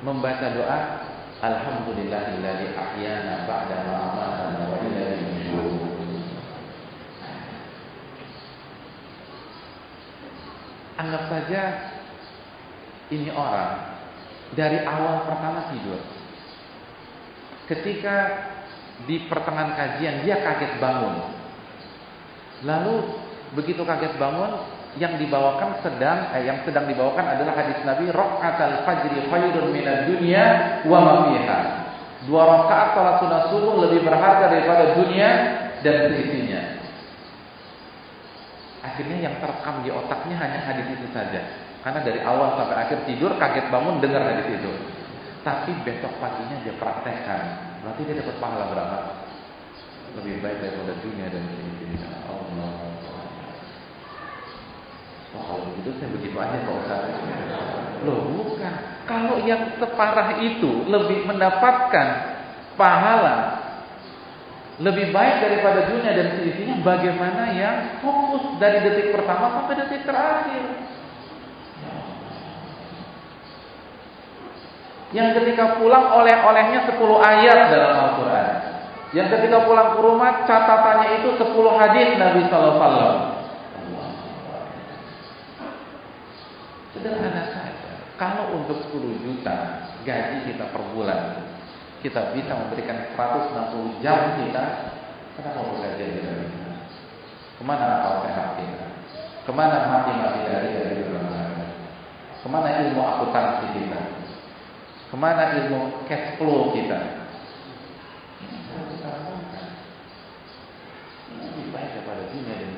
membaca doa, Alhamdulillahilladzi ahyana ba'da ma amatana wa ilaihi. Anggap saja ini orang dari awal pertama tidur. Ketika di pertengahan kajian dia kaget bangun. Lalu begitu kaget bangun yang dibawakan sedang eh, yang sedang dibawakan adalah hadis Nabi rakaat fajri khairun minad dunya wa ma fiha. Dua rakaat salat sunat subuh lebih berharga daripada dunia dan seisinya. Akhirnya yang terekam di otaknya hanya hadis itu saja. Karena dari awal sampai akhir tidur kaget bangun dengar hadis itu. Tapi besok paginya dia praktekkan. Berarti dia dapat pahala berapa? Lebih baik daripada dunia dan sini Allah. Oh, kalau begitu saya begitu aja Pak Ustaz. Loh bukan. Kalau yang separah itu lebih mendapatkan pahala lebih baik daripada dunia dan seisinya bagaimana yang fokus dari detik pertama sampai detik terakhir. Yang ketika pulang oleh-olehnya 10 ayat dalam Al-Quran. Yang ketika pulang ke rumah catatannya itu 10 hadis Nabi Sallallahu Alaihi Wasallam. Sederhana saja. Kalau untuk 10 juta gaji kita per bulan kita bisa memberikan 160 jam kita, kenapa bekerja di dalam? Ke mana akal sehat kita? Ke mana mati-mati dari dari? Ke mana ilmu akuntansi kita? Ke mana ilmu cash flow kita?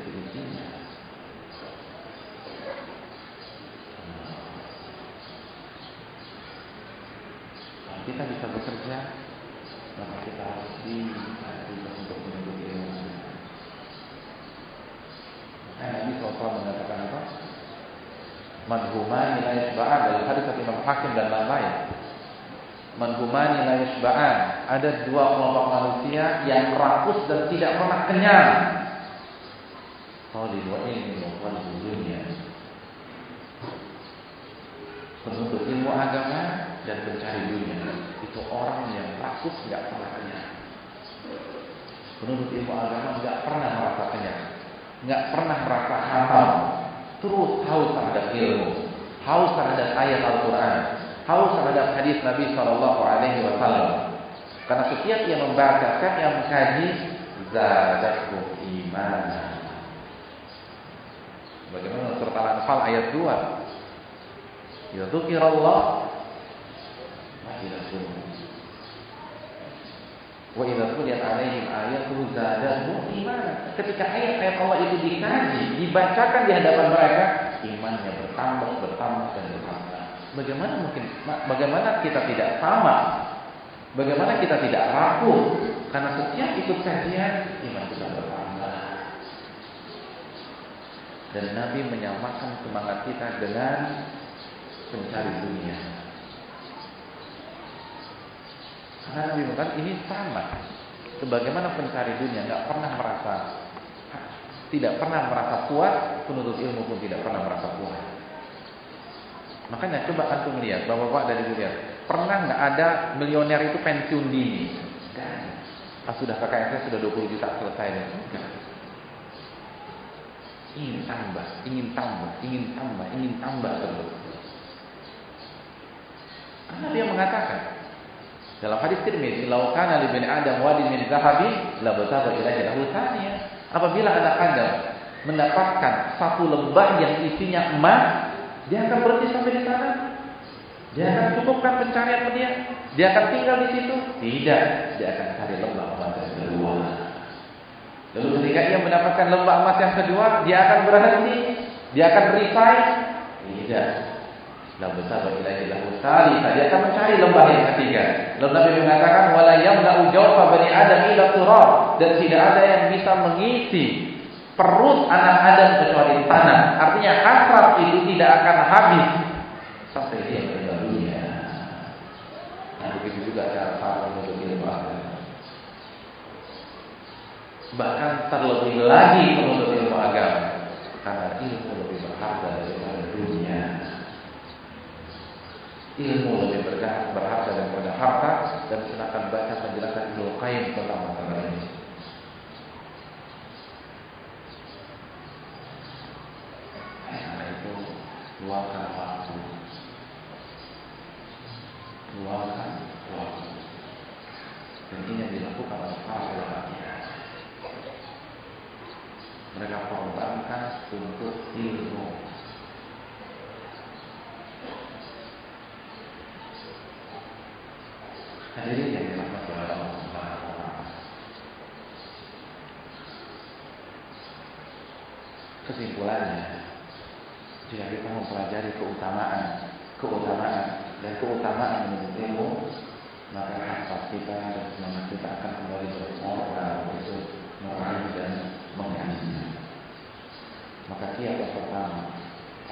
Seisinya. kita bisa bekerja maka kita harus dilatih untuk menuntut ilmu. Nah, Nabi SAW mengatakan apa? Manhumani Imam Hakim dan lain-lain. Manhumani la yashba'an. Ada dua kelompok manusia yang rakus dan tidak pernah kenyang. Talib wa ilmi wa dunia. Penuntut ilmu agama dan mencari dunia itu orang yang rakus nggak pernah kenyang. Penuntut ilmu agama nggak pernah merasa kenyang, nggak pernah merasa hatam, terus haus terhadap ilmu, haus terhadap ayat Al-Quran, haus terhadap hadis Nabi Shallallahu Alaihi Wasallam. Karena setiap yang membaca, setiap yang mengkaji, zadatku iman. Bagaimana surat Al-Anfal ayat 2? Ya dzukirallah wajilat qulub. Wa idza tuliyat alaihim ayatuhu zadatuhum iman. Ketika ayat-ayat Allah itu dikaji, dibacakan di hadapan mereka, imannya bertambah, bertambah dan bertambah. Bagaimana mungkin bagaimana kita tidak sama? Bagaimana kita tidak rapuh? Karena setiap ikut kajian, iman kita bertambah. Dan Nabi menyamakan semangat kita dengan pencari dunia. Karena Nabi mengatakan ini sama. Sebagaimana pencari dunia nggak pernah merasa tidak pernah merasa puas, penuntut ilmu pun tidak pernah merasa puas. Makanya coba antum lihat, bapak-bapak dari lihat, pernah nggak ada milioner itu pensiun dini? Kan? Ah, sudah KKS sudah 20 juta selesai dan enggak. Ingin tambah, ingin tambah, ingin tambah, ingin tambah terus. Karena dia mengatakan dalam hadis Tirmidzi, "Lau kana bani Adam wadi min zahabin, la bataba ilaihi lahu Apabila anak Adam mendapatkan satu lembah yang isinya emas, dia akan berhenti sampai di sana. Dia akan cukupkan pencarian dia. Dia akan tinggal di situ? Tidak. Dia akan cari lembah emas yang kedua. Lalu ketika ia mendapatkan lembah emas yang kedua, dia akan berhenti. Dia akan resign? Tidak. La besar ilahi lahu salisa. Dia akan mencari lembah yang ketiga. Lalu Nabi mengatakan wala yamla'u jawfa bani Adam ila turab dan tidak ada yang bisa mengisi perut anak Adam kecuali tanah. Artinya hasrat itu tidak akan habis sampai dia meninggal dunia. Nah, begitu juga cara para menuntut ilmu. Bahkan terlebih lagi menuntut ilmu agama karena ilmu lebih berharga daripada dunia ilmu lebih berharga daripada harta dan silakan baca penjelasan Ibnu Qayyim tentang masalah ini. Karena itu luangkan waktu, luangkan waktu. Dan ini yang dilakukan oleh para ulama kita. Mereka korbankan untuk ilmu Hadirin yang dirahmati oleh Allah Subhanahu wa. Kesimpulannya, jika kita mempelajari keutamaan, keutamaan dan keutamaan menuntut ilmu, maka hasrat kita dan semangat kita akan kembali berkobar untuk meraih dan mengkajinya. Maka kiat yang pertama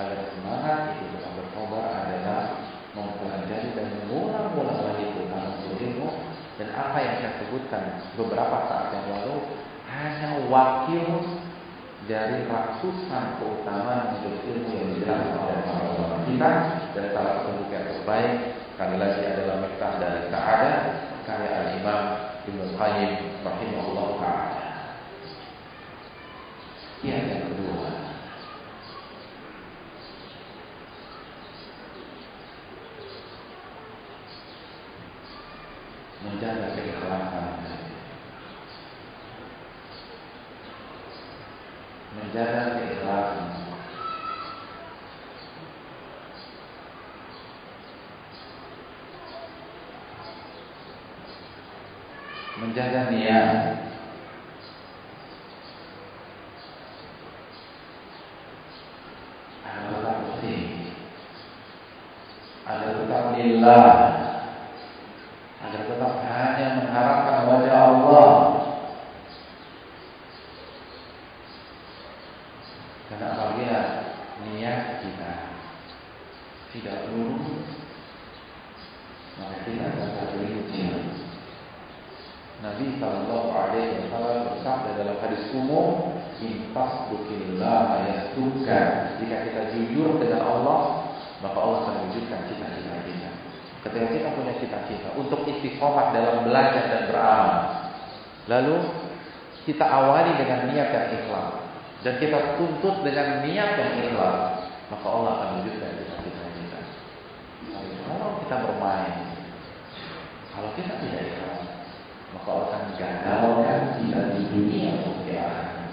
agar semangat itu tetap berkobar adalah mempelajari dan mengulang-ulang lagi tentang ilmu dan apa yang saya sebutkan beberapa saat yang lalu hanya wakil dari ratusan keutamaan menuntut ilmu yang dijelaskan oleh para ulama kita dan salah satu buku yang terbaik kali lagi adalah Miftah dari Sa'adah karya Al-Imam Ibnu Qayyim rahimahullah taala. Yang kedua, menjaga keikhlasan menjaga keikhlasan menjaga niat agar tetap bersih agar tetap lillah istiqomah dalam belajar dan beramal. Lalu kita awali dengan niat yang ikhlas dan kita tuntut dengan niat yang ikhlas, maka Allah akan wujudkan cita-cita Kalau kita bermain, kalau kita tidak ikhlas, maka akan gagalkan kita di dunia maupun di akhirat.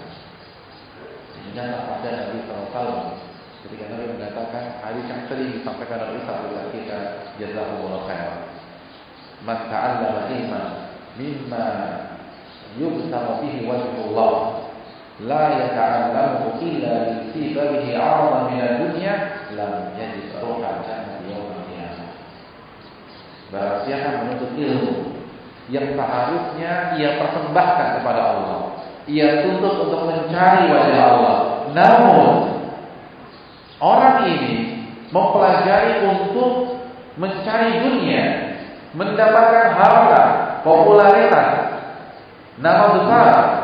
Sehingga pada Nabi SAW ketika Nabi mengatakan hadis yang sering disampaikan oleh Ustaz kita jazakumullah khairan. Man ta'allama ilman mimma yubtamu bihi wajhullah la yata'allamu illa li 'aradan min ad-dunya lam yajid ruhal jannati yawm al-qiyamah. Barang siapa menuntut ilmu yang seharusnya ia persembahkan kepada Allah, ia tuntut untuk mencari wajah Allah. Namun orang ini mempelajari untuk mencari dunia, mendapatkan harta, popularitas, nama besar,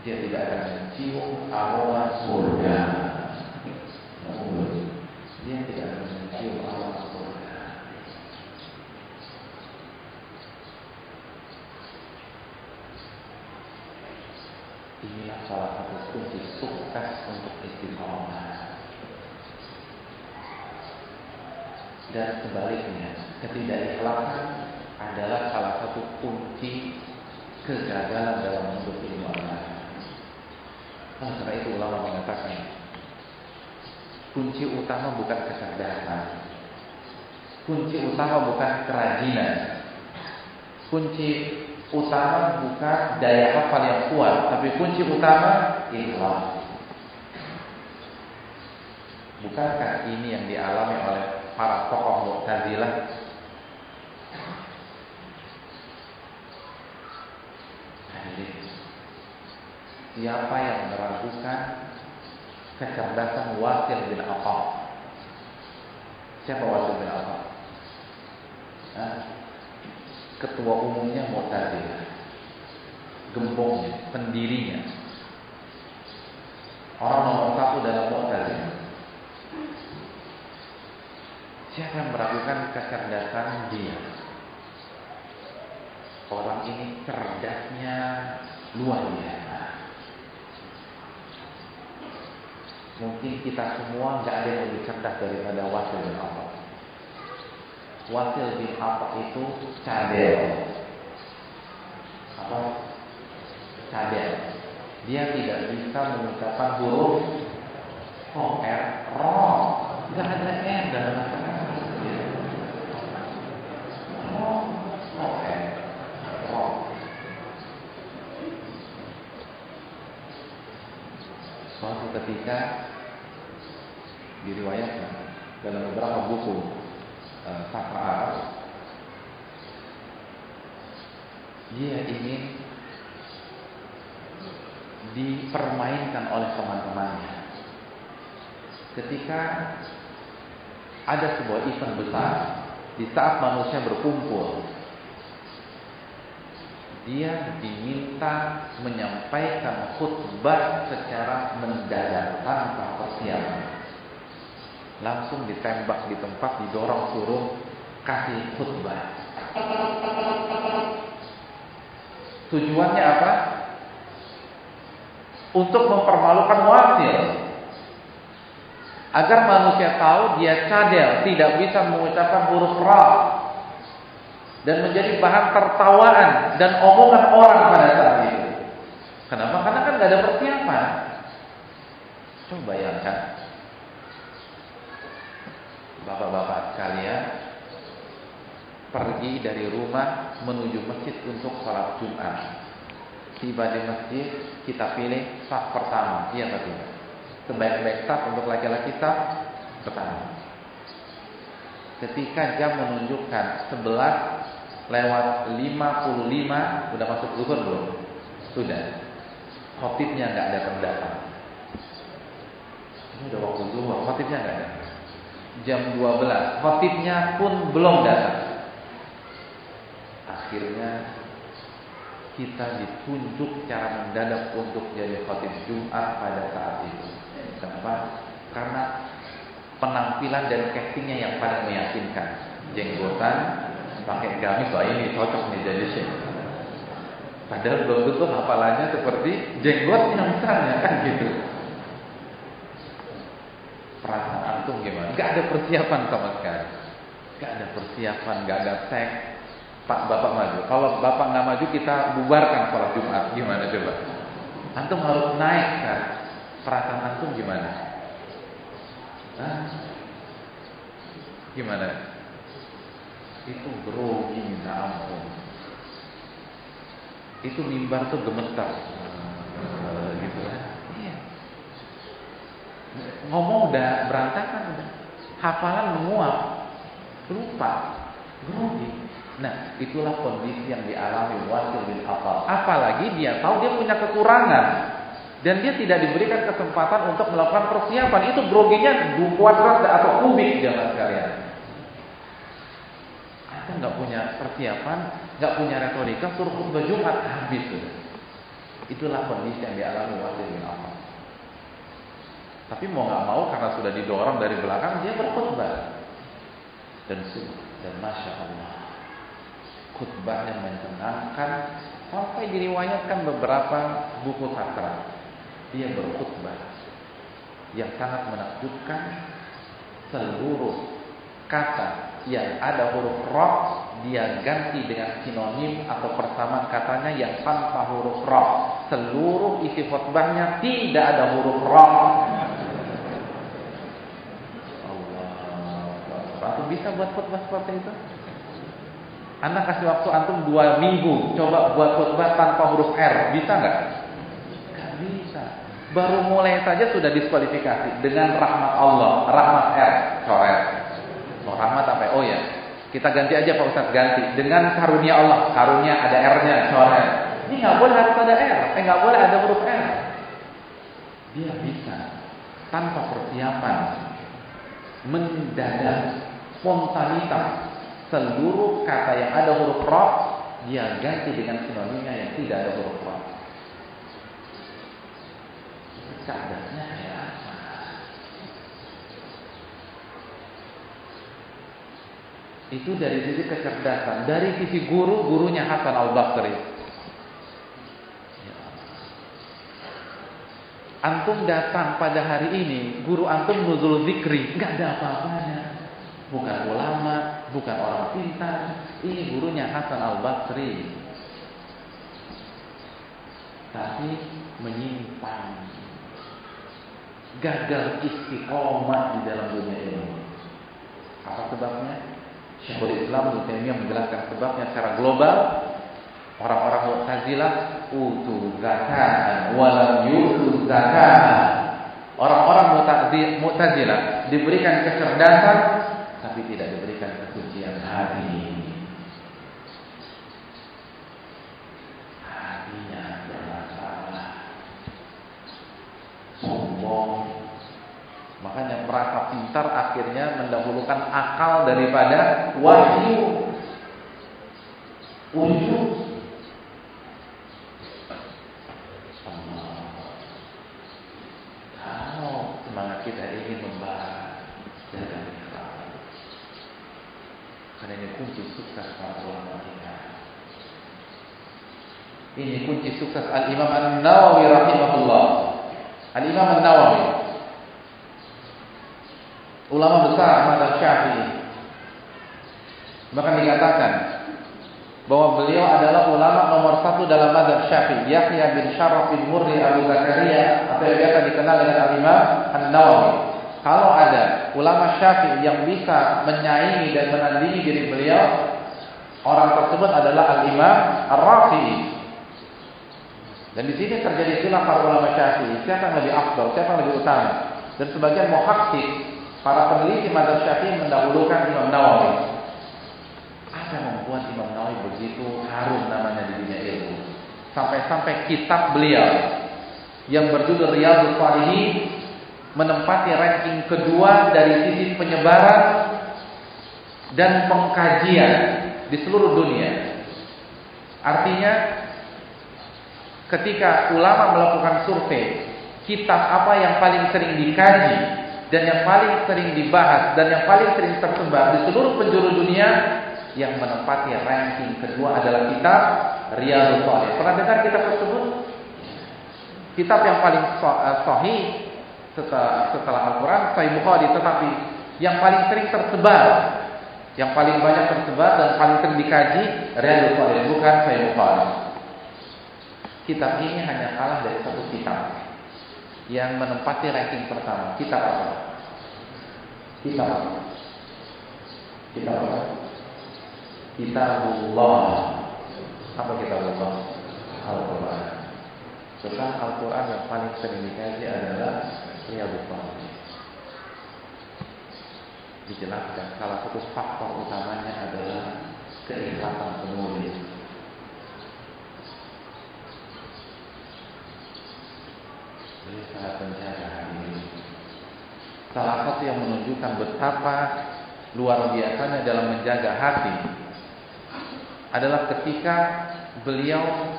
dia tidak akan mencium aroma surga. Dia tidak akan mencium aroma surga. Inilah salah satu kunci sukses untuk istiqomah. Dan sebaliknya, ketidakikhlasan adalah salah satu kunci kegagalan dalam menuntut ilmu agama. Nah, karena itu ulama mengatakan kunci utama bukan kecerdasan, kunci utama bukan kerajinan, kunci utama bukan daya hafal yang kuat, tapi kunci utama ikhlas. Bukankah ini yang dialami oleh para tokoh Mu'tazilah? Hadirin Siapa yang meragukan kecerdasan Wasil bin Affan? Siapa Wasil bin Affan? Ketua umumnya Mu'tazilah. Gembongnya, pendirinya. Orang nomor satu dalam Mu'tazilah. Siapa yang meragukan kecerdasan dia? Orang ini cerdasnya luar biasa. Mungkin kita semua nggak ada yang lebih cerdas daripada Wasil bin Affan. Wasil bin Affan itu cadel. Apa? Cadel. Dia tidak bisa mengucapkan huruf O, R, ro. Nggak ada N dalam bahasa R. Suatu ketika diriwayatkan dalam beberapa buku uh, sastra Arab dia ingin dipermainkan oleh teman-temannya. Ketika ada sebuah event besar di saat manusia berkumpul dia diminta menyampaikan khutbah secara mendadak tanpa persiapan langsung ditembak di tempat didorong suruh kasih khutbah. Tujuannya apa? Untuk mempermalukan wasil. Agar manusia tahu dia cadel, tidak bisa mengucapkan huruf ra. Dan menjadi bahan tertawaan dan omongan orang pada saat itu. Kenapa? Karena kan gak ada persiapan. Coba bayangkan bapak-bapak sekalian pergi dari rumah menuju masjid untuk sholat Jumat. Tiba di masjid, kita pilih saf pertama, iya atau tidak? Sebaik-baik saf untuk laki-laki saf pertama. Ketika jam menunjukkan 11 lewat 55, sudah masuk zuhur belum? Sudah. Khotibnya nggak datang datang. Ini udah waktu zuhur, khotibnya nggak ada jam 12 Khotibnya pun belum datang Akhirnya kita ditunjuk cara mendadak untuk jadi khotib Jumat pada saat itu. Kenapa? Karena penampilan dan castingnya yang paling meyakinkan. Jenggotan, pakai gamis, wah ini cocok nih jadi syekh. Padahal belum tentu hafalannya seperti jenggotnya misalnya kan gitu. Perasaan antum gimana? Gak ada persiapan sama sekali. Gak ada persiapan, gak ada teks. Pak Bapak maju. Kalau Bapak nggak maju kita bubarkan sholat Jumat. Gimana coba? Antum harus naik kan? Perasaan antum gimana? Hah? Gimana? Itu grogi minta ampun. Itu mimbar tuh gemetar. gitu kan? Ngomong udah berantakan udah. Hafalan menguap. Lupa. Grogi. Nah, itulah kondisi yang dialami Wasil bin Affan. Apalagi dia tahu dia punya kekurangan dan dia tidak diberikan kesempatan untuk melakukan persiapan. Itu groginya kuadrat atau kubik jangan sekalian. Anda nggak punya persiapan, nggak punya retorika, suruh khutbah Jumat habis sudah. Itulah kondisi yang dialami Wasil bin Affan. Tapi mau nggak mau karena sudah didorong dari belakang dia berkhutbah dan dan masya Allah khutbahnya menyenangkan sampai diriwayatkan beberapa buku sastra. Dia berkhutbah yang sangat menakjubkan seluruh kata yang ada huruf roh dia ganti dengan sinonim atau persamaan katanya yang tanpa huruf roh. Seluruh isi khutbahnya tidak ada huruf roh. Allah. bisa buat khutbah seperti itu? Anda kasih waktu antum dua minggu, coba buat khutbah tanpa huruf R, bisa nggak? Gak bisa. Baru mulai saja sudah diskualifikasi dengan rahmat Allah, rahmat R, coret. Oh, rahmat apa? Oh ya, kita ganti aja Pak Ustaz ganti dengan karunia Allah, karunia ada R-nya, coret. Ini nggak boleh harus ada R, eh nggak boleh ada huruf R. Dia bisa tanpa persiapan mendadak spontanitas seluruh kata yang ada huruf ra dia ganti dengan sinonimnya yang tidak ada huruf ra. Cerdasnya ya apa? Itu dari sisi kecerdasan. Dari sisi guru, gurunya Hasan Al Basri. Ya. Antum datang pada hari ini, guru antum nuzul zikri, nggak ada apa-apanya. Bukan ulama, bukan orang pintar. Ini gurunya Hasan Al Basri. Tapi menyimpang. Gagal istiqomah di dalam dunia ini. Apa sebabnya? Syekhul Islam Ibnu Taimiyah menjelaskan sebabnya secara global. Orang-orang Mu'tazilah utu zakat walam yutu zakat. Orang-orang Mu'tazilah diberikan kecerdasan tapi tidak diberikan kesucian hati. Hatinya bermasalah. Sombong. Makanya merasa pintar akhirnya mendahulukan akal daripada wahyu. Ujub Ini kunci sukses Al-Imam An-Nawawi rahimahullah. Al-Imam An-Nawawi ulama besar mazhab Syafi'i. Bahkan dikatakan bahwa beliau adalah ulama nomor satu dalam mazhab Syafi'i, Yahya bin Syaraf bin Murri Abu Zakaria atau yang biasa dikenal dengan Al-Imam An-Nawawi. Kalau ada ulama Syafi'i yang bisa menyaingi dan menandingi diri beliau, orang tersebut adalah Al-Imam Ar-Rafi'i. Dan di sini terjadi khilaf para ulama Syafi'i, siapa yang lebih afdal, siapa yang lebih utama. Dan sebagian muhakkik, para peneliti mazhab Syafi'i mendahulukan Imam Nawawi. Apa yang membuat Imam Nawawi begitu harum namanya di dunia ilmu? Sampai-sampai kitab beliau yang berjudul Riyadhus Shalihin menempati ranking kedua dari sisi penyebaran dan pengkajian di seluruh dunia. Artinya ketika ulama melakukan survei, kitab apa yang paling sering dikaji dan yang paling sering dibahas dan yang paling sering tersebar di seluruh penjuru dunia yang menempati ranking kedua adalah kitab Riyadhus Shalihin. Pernah dengar kitab tersebut? Kitab yang paling eh, sahih setelah, Al-Quran Sahih Bukhari tetapi yang paling sering tersebar yang paling banyak tersebar dan paling sering dikaji Riyadhus Shalihin bukan Sahih Bukhari kitab ini hanya kalah dari satu kitab yang menempati ranking pertama kitab apa? kitab apa? kitab apa? kitabullah apa kitabullah? Al-Quran tentang Al-Quran yang paling sering dikaji adalah Riyadhus Shalihin dijelaskan salah satu faktor utamanya adalah keikhlasan penulis. Beliau sangat menjaga hati ini. Salah satu yang menunjukkan betapa luar biasanya dalam menjaga hati adalah ketika beliau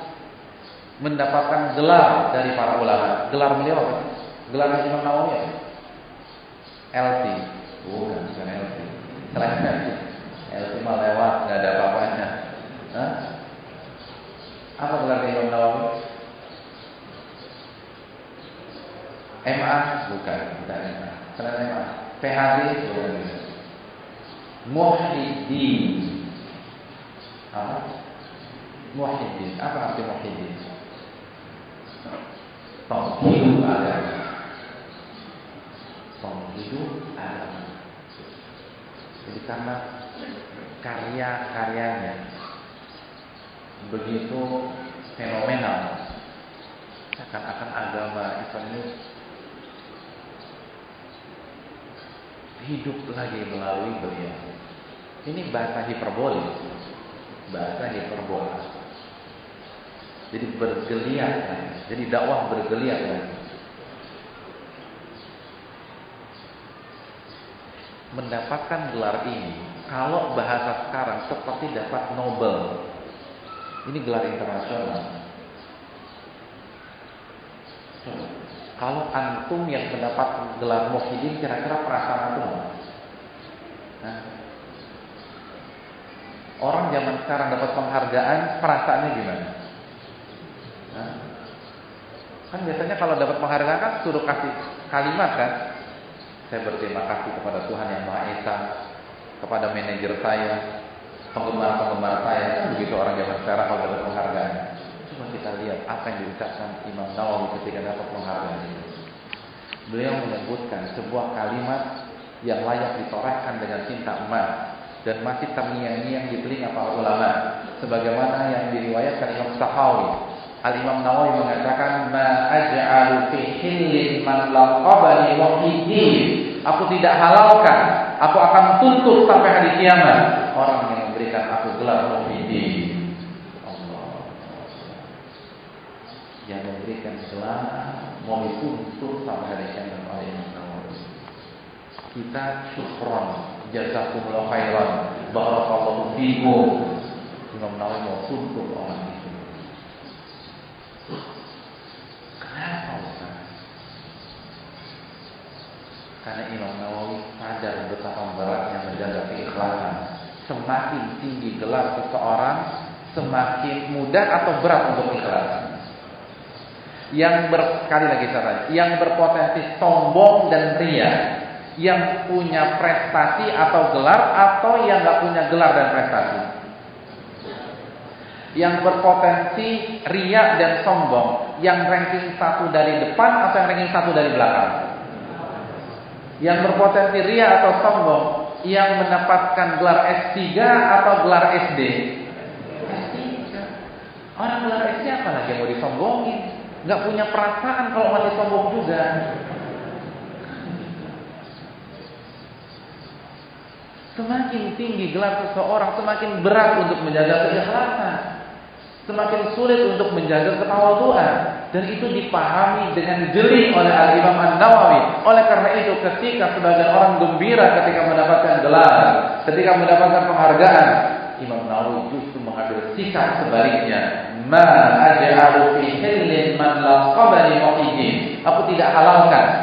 mendapatkan gelar dari para ulama. Gelar beliau apa? Gelar Imam Nawawi apa? LT Bukan, bukan LC. Selain LC. LC mah lewat, nggak ada apa-apanya. Apa gelar Imam Nawawi? MA? Bukan, bukan MA. Selain MA. PhD? Bukan juga. Muhyiddin. Apa? Muhyiddin. Apa arti Muhyiddin? Tauhid agama. Tauhid agama. Jadi karena karya-karyanya begitu fenomenal, seakan-akan agama Islam ini hidup lagi melalui beliau. Ini bahasa hiperbolis, bahasa hiperbola. Jadi bergeliat jadi dakwah bergeliat mendapatkan gelar ini kalau bahasa sekarang seperti dapat Nobel. Ini gelar internasional. Kalau antum yang mendapat gelar Muhyiddin kira-kira perasaan antum Orang zaman sekarang dapat penghargaan perasaannya gimana? Kan biasanya kalau dapat penghargaan kan suruh kasih kalimat kan saya berterima kasih kepada Tuhan yang Maha Esa, kepada manajer saya, penggemar-penggemar saya. Kan begitu orang zaman sekarang kalau dapat penghargaan. Coba kita lihat apa yang diucapkan Imam Nawawi ketika dapat penghargaan ini. Beliau menyebutkan sebuah kalimat yang layak ditorehkan dengan cinta emas dan masih terngiang-ngiang di telinga para ulama sebagaimana yang diriwayatkan Imam Sahawi Al Imam Nawawi mengatakan fi man. Aku tidak halalkan, aku akan tuntut sampai hari kiamat orang yang memberikan aku gelar wahidin. Allah. Yang memberikan gelar mau dituntut sampai hari kiamat oleh Imam Nawawi. Kita syukron, jazakumullah khairan, barakallahu fikum. Imam Nawawi mau tuntut orang itu. Kenapa Ustaz? Karena Imam Nawawi sadar betapa beratnya menjaga keikhlasan. Semakin tinggi gelar seseorang, semakin mudah atau berat untuk ikhlas. Yang berkali lagi saya yang berpotensi sombong dan ria, yang punya prestasi atau gelar atau yang nggak punya gelar dan prestasi yang berpotensi ria dan sombong, yang ranking satu dari depan atau yang ranking satu dari belakang. Yang berpotensi ria atau sombong, yang mendapatkan gelar S3 atau gelar SD. S3. Orang gelar SD apa lagi yang mau disombongin? Gak punya perasaan kalau masih sombong juga. Semakin tinggi gelar seseorang, semakin berat untuk menjaga keikhlasan semakin sulit untuk menjaga ketawaduan dan itu dipahami dengan jeli oleh Al Imam An Nawawi. Oleh karena itu ketika sebagian orang gembira ketika mendapatkan gelar, ketika mendapatkan penghargaan, Imam Nawawi justru mengambil sikap sebaliknya. Ma aj'alu fi hillin man laqabani mu'idin. Aku tidak halalkan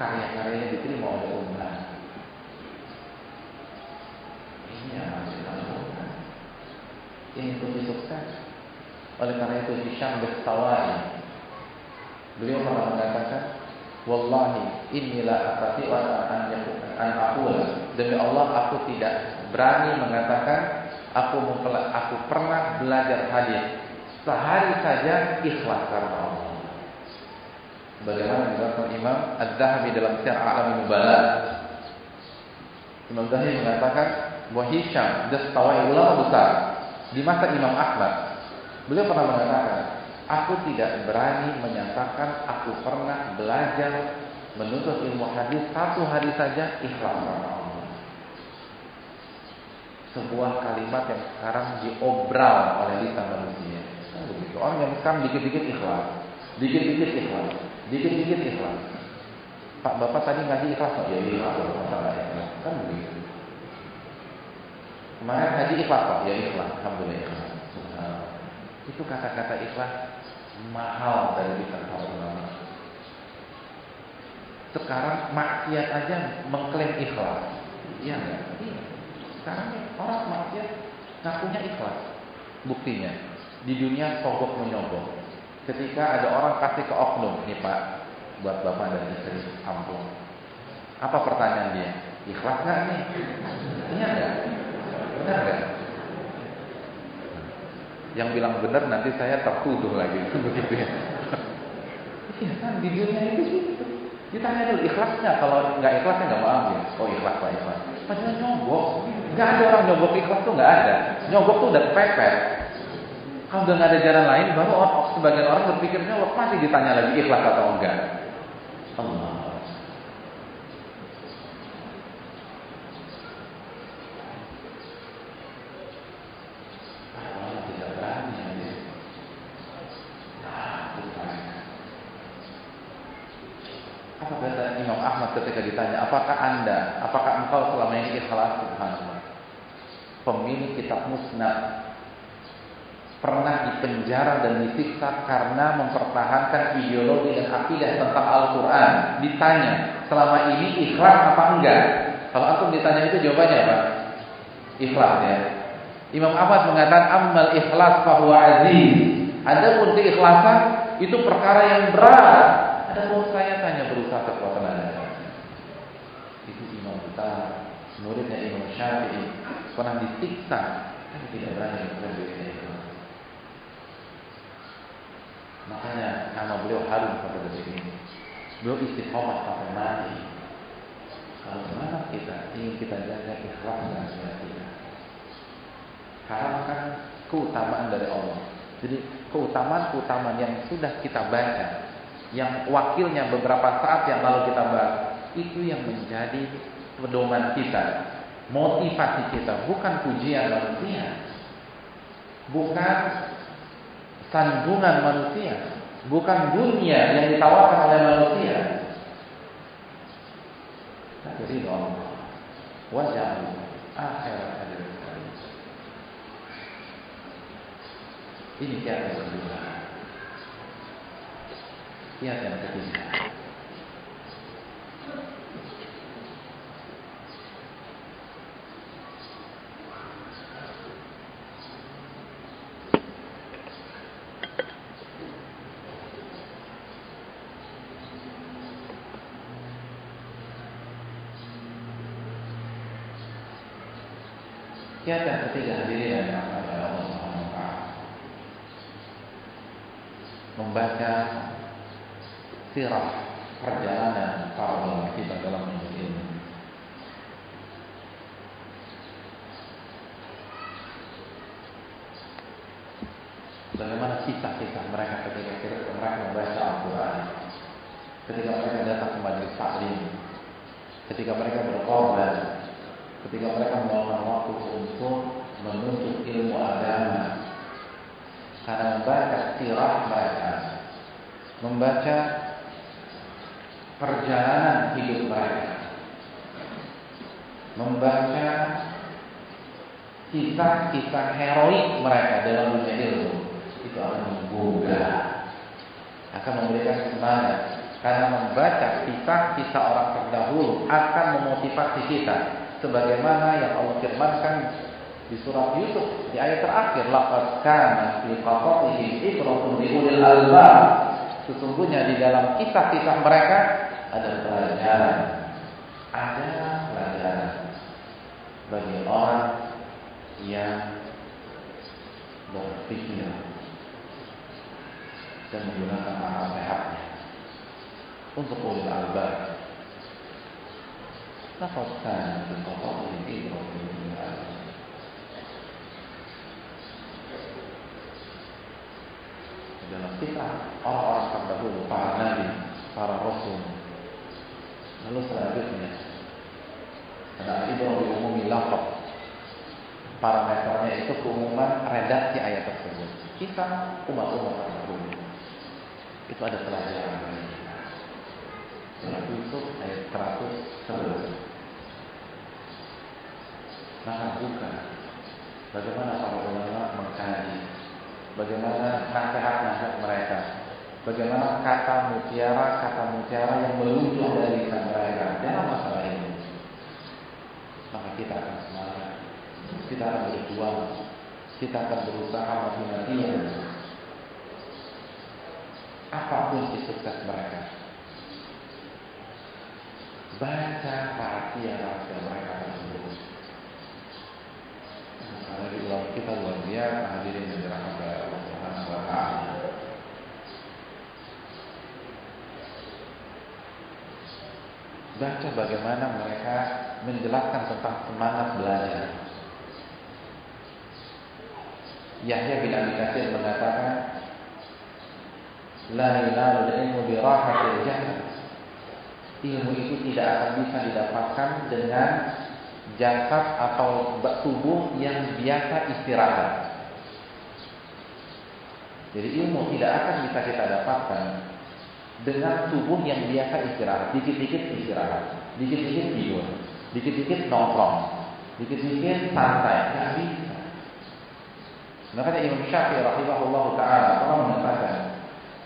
karya-karyanya diterima oleh umat. Ini yang harus kita lakukan. Ini kunci sukses. Oleh karena itu Hisham Bestawai beliau pernah mengatakan Wallahi inilah apati an an aqul demi Allah aku tidak berani mengatakan aku aku pernah belajar hadis sehari saja ikhlas karena Allah. Bagaimana dijelaskan Imam Az-Zahabi dalam Syiar A'lam Nubala. Imam Zahabi mengatakan bahwa Hisham Dastawai ulama besar di masa Imam Ahmad. Beliau pernah mengatakan, aku tidak berani menyatakan aku pernah belajar menuntut ilmu hadis satu hari saja ikhlas karena Allah. Sebuah kalimat yang sekarang diobral oleh lisan manusia. Kan begitu. Orang yang sekarang dikit-dikit ikhlas, dikit-dikit ikhlas, dikit-dikit ikhlas. Pak Bapak tadi ngaji ikhlas kok? Ya ikhlas, masalah ikhlas. Kan begitu. Kemarin ngaji ikhlas kok? Ya ikhlas, alhamdulillah ikhlas. Itu kata-kata ikhlas mahal dari lisan para ulama. Sekarang maksiat aja mengklaim ikhlas. Iya enggak? Iya. Sekarang orang maksiat ngakunya ikhlas. Buktinya di dunia sogok menyogok. Ketika ada orang kasih ke oknum, nih Pak, buat bapak dan istri amplop. Apa pertanyaan dia? Ikhlas nggak nih? Iya enggak? Benar enggak? Yang bilang benar nanti saya tertuduh lagi *laughs* begitu ya. Iya kan di dunia itu gitu. Ditanya dulu ikhlasnya, kalau nggak ikhlasnya nggak mau ambil. Oh ikhlas lah ikhlas. Padahal nyogok, nggak ada orang nyogok ikhlas tuh nggak ada. Nyogok tuh udah kepepet. Kalau udah nggak ada jalan lain, baru sebagian orang berpikirnya masih ditanya lagi ikhlas atau enggak. Allah. Apa kata Ketika ditanya, apakah anda, apakah engkau selama ini ikhlas subhanallah? Pemilik kitab musnad pernah dipenjara dan disiksa karena mempertahankan ideologi dan akidah tentang Al-Quran. Ditanya, selama ini ikhlas apa enggak? Kalau aku ditanya itu jawabannya apa? Ikhlas ya. Imam Ahmad mengatakan amal ikhlas bahwa aziz. Adapun keikhlasan itu perkara yang berat. Adapun saya tanya berusaha sekuat tenaga. Itu Imam besar, muridnya Imam Syafi'i pernah disiksa, tapi tidak berani mengambil ikhlas. Makanya nama beliau harum sampai detik ini. Beliau istiqomah sampai mati. Kalau semangat kita ingin kita jaga ikhlas dan kita, harapkan keutamaan dari Allah. Jadi keutamaan-keutamaan yang sudah kita baca, yang wakilnya beberapa saat yang lalu kita bahas, itu yang menjadi pedoman kita, motivasi kita, bukan pujian manusia, bukan sanjungan manusia, bukan dunia yang ditawarkan oleh manusia. Tapi ridho Allah. Wajah akhirat hadir Ini kiat yang kedua. Kiat yang ketiga. Kiat yang ketiga hadirin yang dirahmati Allah Subhanahu wa taala. Membaca sirah perjalanan para ulama kita dalam menuntut ilmu. Bagaimana kisah-kisah mereka ketika mereka membaca Al-Quran? Ketika mereka datang ke majelis taklim Ketika mereka berkorban? Ketika mereka meluangkan waktu untuk menuntut ilmu agama? Karena membaca sirah mereka Membaca perjalanan hidup mereka. Membaca kisah-kisah heroik mereka dalam dunia ilmu. Itu akan menggugah, akan memberikan semangat. Karena membaca kisah-kisah orang terdahulu akan memotivasi kita sebagaimana yang Allah firmankan di surat Yusuf di ayat terakhir laqad kana fi qasasihim ibratun li ulil albab sesungguhnya di dalam kisah-kisah mereka ada pelajaran. Ada pelajaran bagi orang yang berpikir dan menggunakan akal sehatnya. Untuk ulil albab. Laqad kana fi qasasihim ibratun li ulil albab. Dalam kisah orang-orang terdahulu, para nabi, para rasul. Lalu selanjutnya, karena ibrah diumumi lafaz parameternya itu keumuman redaksi ayat tersebut. Kisah umat-umat terdahulu. Itu ada pelajaran kita. Surat Yusuf ayat 111. Maka buka bagaimana para ulama mengkaji, bagaimana nasihat-nasihat mereka, bagaimana kata mutiara kata mutiara yang meluncur dari lisan mereka dalam masalah ini. Maka kita akan semangat, kita akan berjuang, kita akan berusaha mati-matian. Apa pun kunci sukses mereka. Baca rahasia-rahasia mereka tersebut. Karena di ulang kita luar biasa hadirin yang dirahmati Allah Subhanahu wa taala. Baca bagaimana mereka menjelaskan tentang semangat belajar. Yahya bin Abi Katsir mengatakan, "La yanalu ilmu bi rahatil jahl." Ilmu itu tidak akan bisa didapatkan dengan jasad atau tubuh yang biasa istirahat. Jadi ilmu tidak akan bisa kita dapatkan dengan tubuh yang biasa istirahat, dikit-dikit istirahat, dikit-dikit tidur, dikit-dikit nongkrong, dikit-dikit santai, nggak bisa. Makanya Imam Syafi'i rahimahullah taala pernah mengatakan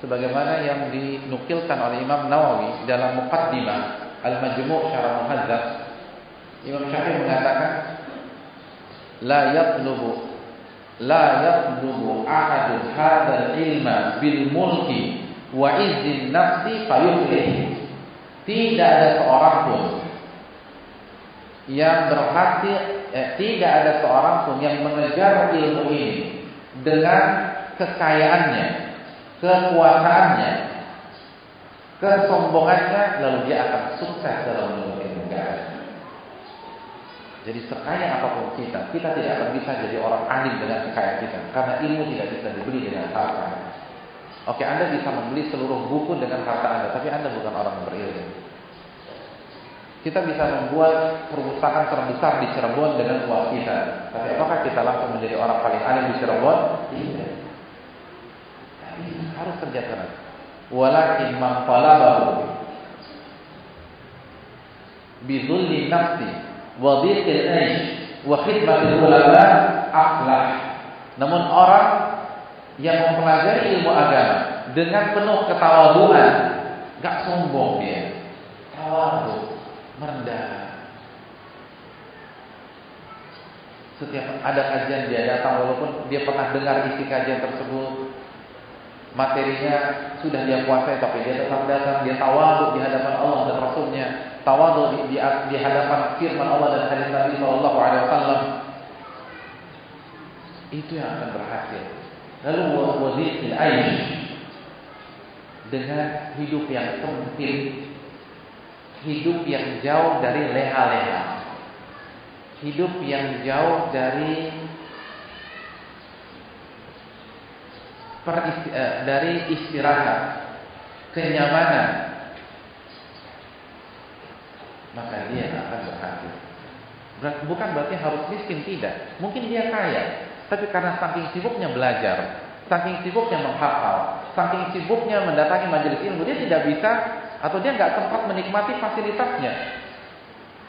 sebagaimana yang dinukilkan oleh Imam Nawawi dalam Muqaddimah Al-Majmu' Syarah Muhadzab Imam Syafi'i mengatakan la yatlubu la yatlubu ahadun hadzal ilma bil mulki wa izzin nafsi fayuflih. Tidak ada seorang pun yang berhasil eh, tidak ada seorang pun yang mengejar ilmu ini dengan kekayaannya, kekuasaannya, kesombongannya lalu dia akan sukses dalam ilmu Jadi sekaya apa pun kita, kita tidak akan bisa jadi orang alim dengan kekayaan kita karena ilmu tidak bisa dibeli dengan harta. Oke, Anda bisa membeli seluruh buku dengan harta Anda, tapi Anda bukan orang yang berilmu. Kita bisa membuat perpustakaan terbesar di Cirebon dengan uang kita. Tapi apakah kita langsung menjadi orang paling alim di Cirebon? Tidak. Harus kerja keras. Walakin man talabahu nafsi wa dhiqil wa khidmatil ulama aflah. Namun orang yang mempelajari ilmu agama dengan penuh ketawaduan, gak sombong dia, tawadu, merendah. Setiap ada kajian dia datang walaupun dia pernah dengar isi kajian tersebut, materinya sudah dia kuasai tapi dia tetap datang, dia tawadu di hadapan Allah dan Rasulnya, tawadu di, di, di hadapan firman Allah dan hadis Nabi Shallallahu Alaihi Wasallam. Itu yang akan berhasil. Lalu wazifil aish dengan hidup yang sempit, hidup yang jauh dari leha-leha, hidup yang jauh dari peristi, eh, dari istirahat, kenyamanan, maka dia akan berhasil. Bukan berarti harus miskin tidak, mungkin dia kaya, tapi karena saking sibuknya belajar, saking sibuknya menghafal, saking sibuknya mendatangi majelis ilmu, dia tidak bisa atau dia nggak sempat menikmati fasilitasnya.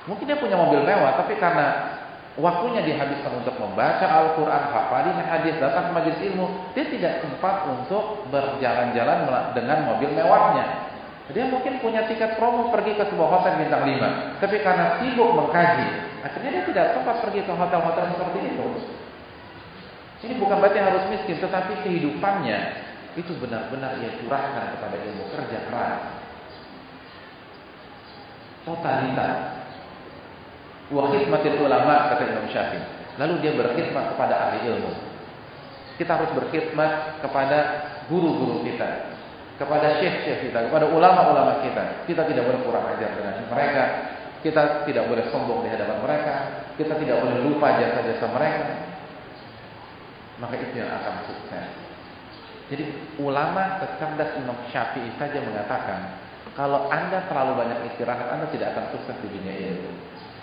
Mungkin dia punya mobil mewah, tapi karena waktunya dihabiskan untuk membaca Al-Quran, hafalin hadis, datang ke majelis ilmu, dia tidak sempat untuk berjalan-jalan dengan mobil mewahnya. Dia mungkin punya tiket promo pergi ke sebuah hotel bintang 5, tapi karena sibuk mengkaji, akhirnya dia tidak sempat pergi ke hotel-hotel seperti itu. Ini bukan berarti harus miskin, tetapi kehidupannya itu benar-benar ia curahkan kepada ilmu kerja keras. Totalitas. Wa khidmatil ulama kata Imam Syafi'i. Lalu dia berkhidmat kepada ahli ilmu. Kita harus berkhidmat kepada guru-guru kita, kepada syekh-syekh kita, kepada ulama-ulama kita. Kita tidak boleh kurang ajar dengan mereka. Kita tidak boleh sombong di hadapan mereka. Kita tidak boleh lupa jasa-jasa mereka. Maka itu yang akan sukses. Jadi ulama secerdas Imam Syafi'i saja mengatakan, kalau Anda terlalu banyak istirahat, Anda tidak akan sukses di dunia ilmu.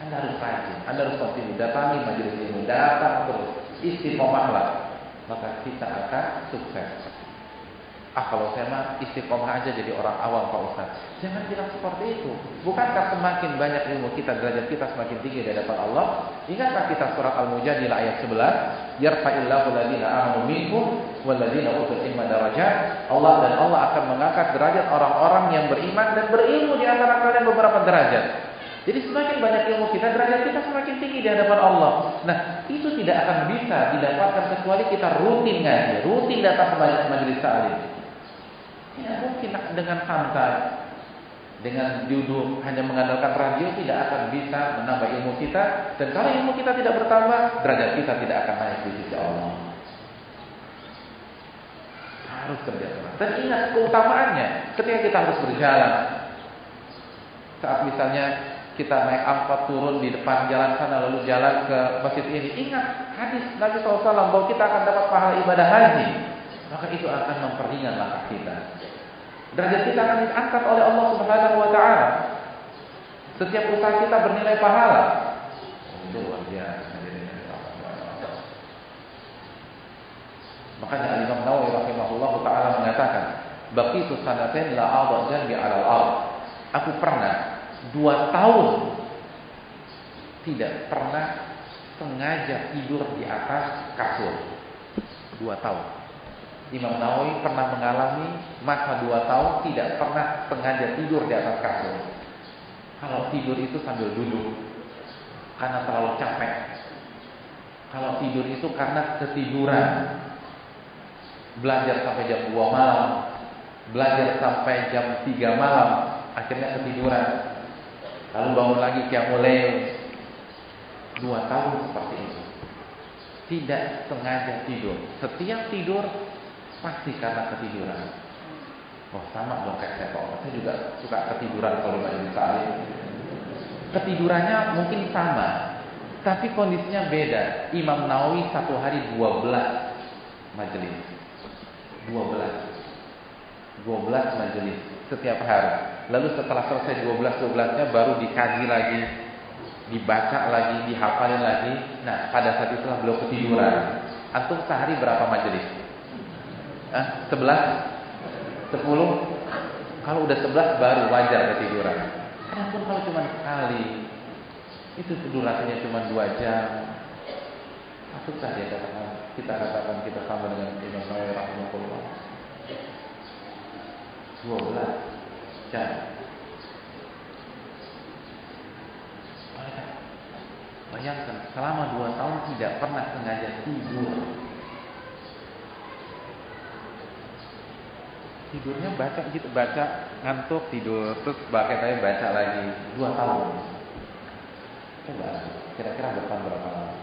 Anda harus rajin, Anda harus kontinu, datangi majelis ilmu, datang terus, istiqomahlah. Maka kita akan sukses. Ah kalau saya mah istiqomah aja jadi orang awam Pak Ustaz. Jangan bilang seperti itu. Bukankah semakin banyak ilmu kita, derajat kita semakin tinggi di hadapan Allah? Ingatkah kita surat Al-Mujadilah ayat 11? Yarfa'illahu alladziina aamanu minkum walladziina utul ilma darajat. Allah dan Allah akan mengangkat derajat orang-orang yang beriman dan berilmu di antara kalian beberapa derajat. Jadi semakin banyak ilmu kita, derajat kita semakin tinggi di hadapan Allah. Nah, itu tidak akan bisa didapatkan kecuali kita rutin ngaji, rutin datang ke majelis ta'lim. Tidak mungkin dengan santai, dengan duduk hanya mengandalkan radio tidak akan bisa menambah ilmu kita. Dan kalau ilmu kita tidak bertambah, derajat kita tidak akan naik di sisi Allah. Harus kerja keras. Dan ingat keutamaannya ketika kita harus berjalan. Saat misalnya kita naik angkot turun di depan jalan sana lalu jalan ke masjid ini. Ingat hadis Nabi SAW bahwa kita akan dapat pahala ibadah haji. Maka itu akan memperingan langkah kita. Derajat kita akan diangkat oleh Allah Subhanahu wa taala. Setiap usaha kita bernilai pahala. Itu luar biasa. Makanya Imam Nawawi rahimahullah taala mengatakan, "Baqitu sanatain la a'dha bi 'alal ard." Aku pernah dua tahun tidak pernah sengaja tidur di atas kasur. Dua tahun. Imam Nawawi pernah mengalami masa dua tahun tidak pernah sengaja tidur di atas kasur. Kalau tidur itu sambil duduk karena terlalu capek. Kalau tidur itu karena ketiduran. Belajar sampai jam 2 malam, belajar sampai jam 3 malam, akhirnya ketiduran. Lalu bangun lagi mulai Dua tahun seperti itu. Tidak sengaja tidur. Setiap tidur Pasti karena ketiduran. Oh sama dong kayak saya kok. Saya juga suka ketiduran kalau lagi salim. Ketidurannya mungkin sama, tapi kondisinya beda. Imam Nawawi satu hari 12 majelis. 12. 12 majelis setiap hari. Lalu setelah selesai 12-12-nya baru dikaji lagi, dibaca lagi, dihafalin lagi. Nah, pada saat itulah beliau ketiduran. Antum sehari berapa majelis? Eh, 11? 10? Kalau udah 11 baru wajar ketiduran. Adapun kalau cuma sekali, itu durasinya cuma 2 jam. Masukkah dia katakan kita katakan kita sama dengan Imam Nawawi rahimahullah. 12 bayangkan selama dua tahun tidak pernah sengaja tidur. Tidurnya baca gitu baca ngantuk tidur terus pakai saya baca lagi dua tahun. Coba kira-kira berapa berapa lama?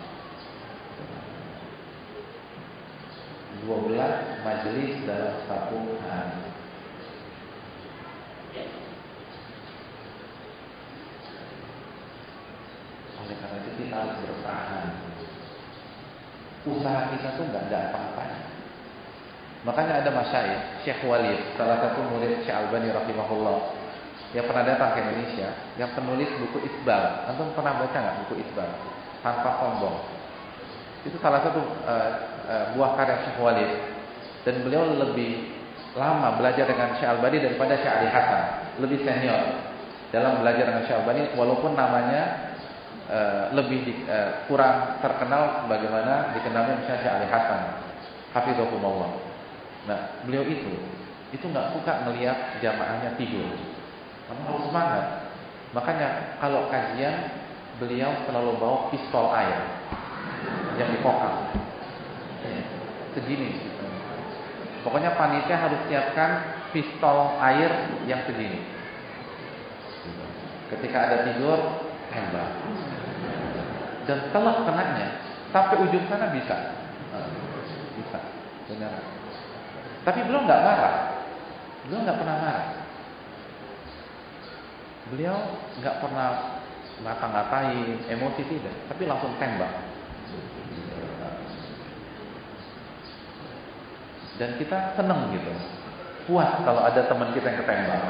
12 majelis dalam satu hari. Oleh karena itu kita harus bertahan usaha kita tuh nggak gampang-gampang Makanya ada masyaih, Syekh Walid, salah satu murid Syekh Albani rahimahullah yang pernah datang ke Indonesia, yang penulis buku Isbal. Antum pernah baca nggak buku Isbal? Tanpa sombong. Itu salah satu uh, uh, buah karya Syekh Walid. Dan beliau lebih lama belajar dengan Syekh Albani daripada Syekh Ali Hasan, lebih senior dalam belajar dengan Syekh Albani walaupun namanya uh, lebih di, uh, kurang terkenal sebagaimana dikenalnya misalnya Syekh Ali Hasan. Hafizahumullah. Nah, beliau itu itu nggak suka melihat jamaahnya tidur. Karena harus semangat. Makanya kalau kajian beliau selalu bawa pistol air yang dipokal. Segini. Pokoknya panitia harus siapkan pistol air yang segini. Ketika ada tidur, tembak. Dan telak kenanya, sampai ujung sana bisa. Bisa, benar. Tapi belum nggak marah. Beliau nggak pernah marah. Beliau nggak pernah ngata-ngatain, emosi tidak, tapi langsung tembak. Dan kita seneng gitu, puas kalau ada teman kita yang ketembak. *laughs*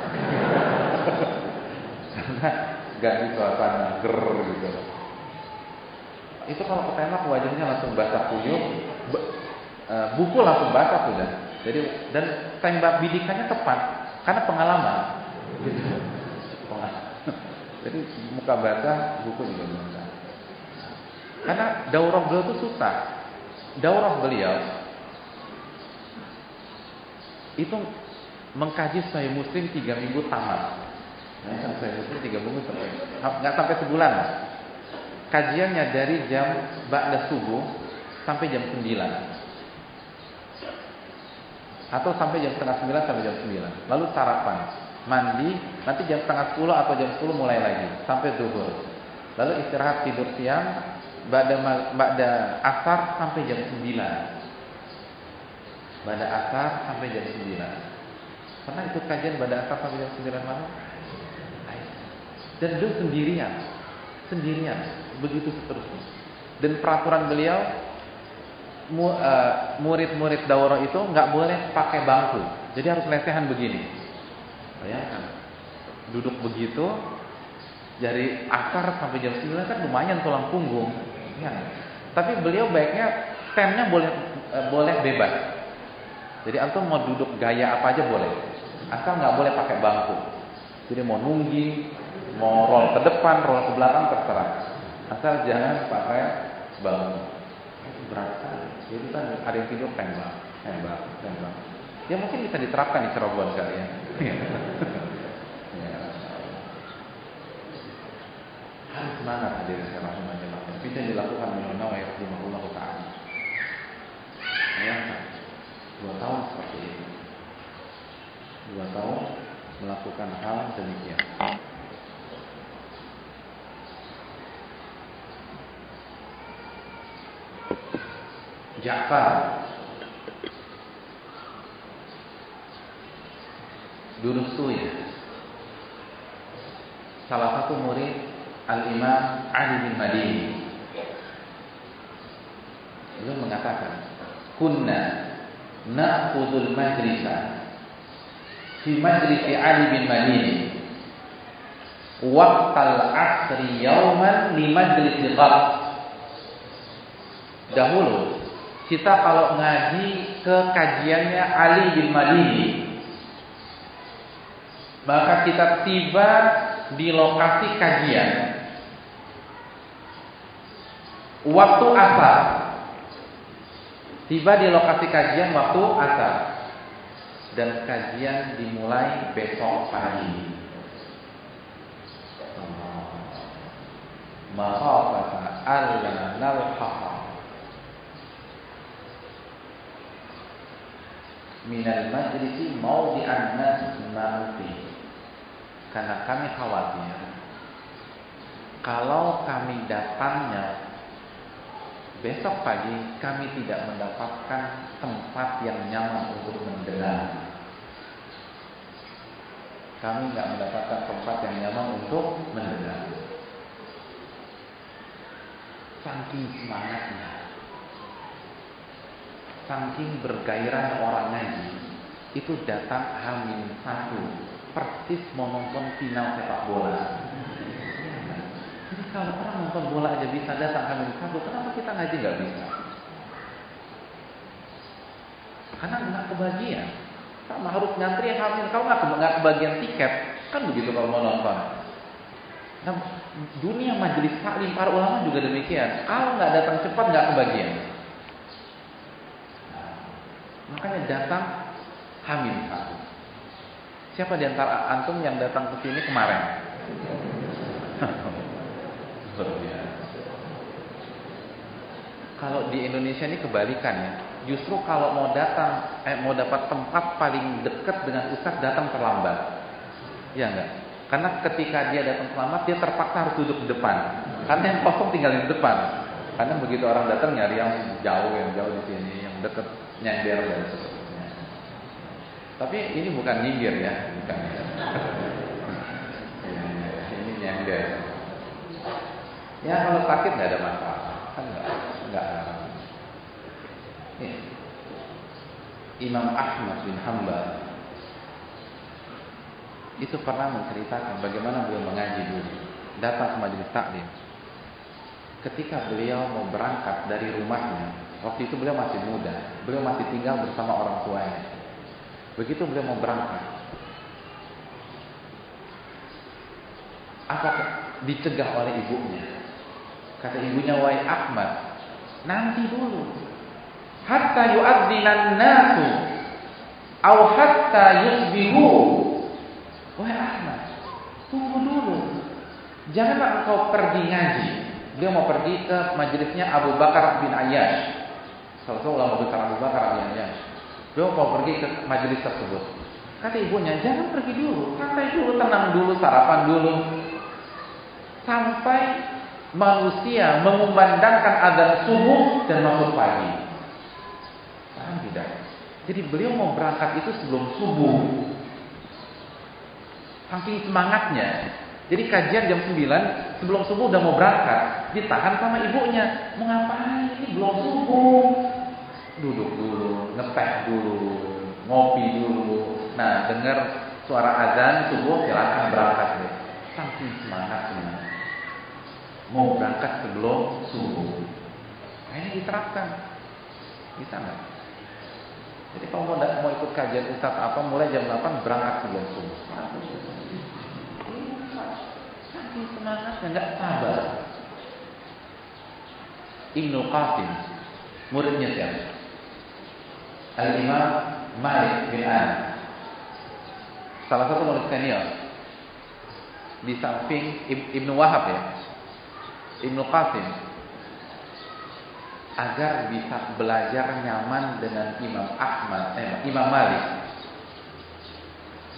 Karena ganti suasana, ger gitu. Itu kalau ketembak wajahnya langsung basah kuyup, e, buku langsung basah sudah. Jadi dan tembak bidikannya tepat karena pengalaman. Gitu. *laughs* Jadi muka basah, buku juga basah. Karena daurah beliau itu susah. Daurah beliau itu mengkaji Sahih Muslim tiga minggu tamat. Nah, Sahih Muslim tiga minggu sampai nggak sampai sebulan. Kajiannya dari jam ba'da subuh sampai jam 9 atau sampai jam setengah sembilan sampai jam sembilan. Lalu sarapan, mandi, nanti jam setengah sepuluh atau jam sepuluh mulai lagi sampai zuhur. Lalu istirahat tidur siang, pada pada asar sampai jam sembilan. Pada asar sampai jam sembilan. Pernah ikut kajian pada asar sampai jam sembilan malam? Dan itu sendirian, sendirian, begitu seterusnya. Dan peraturan beliau Eh, murid-murid daurah itu nggak boleh pakai bangku. Jadi harus lesehan begini. Bayangkan. Duduk begitu dari akar sampai jam 9 kan lumayan tulang punggung. Ya. Tapi beliau baiknya standnya boleh e, boleh bebas. Jadi antum mau duduk gaya apa aja boleh. Asal nggak boleh pakai bangku. Jadi mau nunggi, mau roll ke depan, roll ke belakang terserah. Asal jangan pakai bangku berat Itu kan ada yang tidur tembak, tembak, tembak. Ya mungkin bisa diterapkan di Cirebon kali ya. *laughs* ya. Harus semangat hadirin saya rahimahnya Bisa dilakukan oleh Nawawi rahimahullah taala. Bayangkan dua tahun seperti itu. Dua tahun melakukan hal demikian. Ja'far. Durustui Salah satu murid Al-Imam Ali bin Madini. Beliau mengatakan Kunna Na'khudul majlisa Fi majlisi Ali bin Madini Waqtal asri yauman Li majlisi Dahulu kita kalau ngaji ke kajiannya Ali bin Madini maka kita tiba di lokasi kajian. Waktu asar. Tiba di lokasi kajian waktu asar. Dan kajian dimulai besok pagi. Makhafata alla nalhaqa minal majlisi maudi'an nasma'u Karena kami khawatir kalau kami datangnya besok pagi kami tidak mendapatkan tempat yang nyaman untuk mendengar. Kami nggak mendapatkan tempat yang nyaman untuk mendengar. Saking semangatnya saking bergairah orang ngaji itu datang hamil satu persis mau nonton final sepak bola. Jadi kalau orang nonton bola aja bisa datang hamil satu, kenapa kita ngaji nggak bisa? Karena nggak kebagian. Sama harus ngantri hamil. Kalau nggak nggak kebagian tiket, kan begitu kalau mau nonton. Nah, dunia majelis taklim para ulama juga demikian. Kalau nggak datang cepat nggak kebagian. Makanya datang hamil satu. Siapa di antara antum yang datang ke sini kemarin? *laughs* Kalau di Indonesia ini kebalikan ya. Justru kalau mau datang, eh, mau dapat tempat paling dekat dengan ustaz datang terlambat. Ya enggak? Karena ketika dia datang terlambat, dia terpaksa harus duduk di depan. Karena yang kosong tinggal di depan. Karena begitu orang datang nyari yang jauh, yang jauh di sini, yang dekat nyender dan seterusnya. Tapi ini bukan nyindir ya, bukan. *laughs* ini nyender. Ya kalau sakit nggak ada masalah, kan nggak nggak. Ya. Imam Ahmad bin Hambal itu pernah menceritakan bagaimana beliau mengaji dulu, datang ke majelis taklim. Ketika beliau mau berangkat dari rumahnya, waktu itu beliau masih muda, beliau masih tinggal bersama orang tuanya. Begitu beliau mau berangkat, apa dicegah oleh ibunya? Kata ibunya, "Wahai Ahmad, nanti dulu. Hatta yu'adzinan nasu au hatta yusbihu." Wahai Ahmad, tunggu dulu. Janganlah engkau pergi ngaji. Beliau mau pergi ke majelisnya Abu Bakar bin Ayyash. Salah satu ulama besar Abu Bakar bin Ayyash. Beliau mau pergi ke majelis tersebut. Kata ibunya, jangan pergi dulu, santai dulu, tenang dulu, sarapan dulu. Sampai manusia mengumandangkan adzan subuh dan masuk pagi. Paham tidak? Jadi beliau mau berangkat itu sebelum subuh. Saking semangatnya. Jadi kajian jam 9 sebelum subuh udah mau berangkat, ditahan sama ibunya. Mau? Ini belum subuh. Duduk dulu, ngeteh dulu, ngopi dulu. Nah, dengar suara azan subuh silakan berangkat deh. Saking semangatnya. Mau berangkat sebelum subuh. Nah, ini diterapkan. Bisa nggak? Jadi kalau mau, mau ikut kajian Ustaz apa mulai jam 8 berangkat sebelum subuh. Saking semangatnya nggak sabar. Ibnu Qasim muridnya siapa? Al Imam Malik bin Anas. Salah satu murid senior di samping Ibnu Wahab ya. Ibnu Qasim agar bisa belajar nyaman dengan Imam Ahmad, eh, Imam Malik.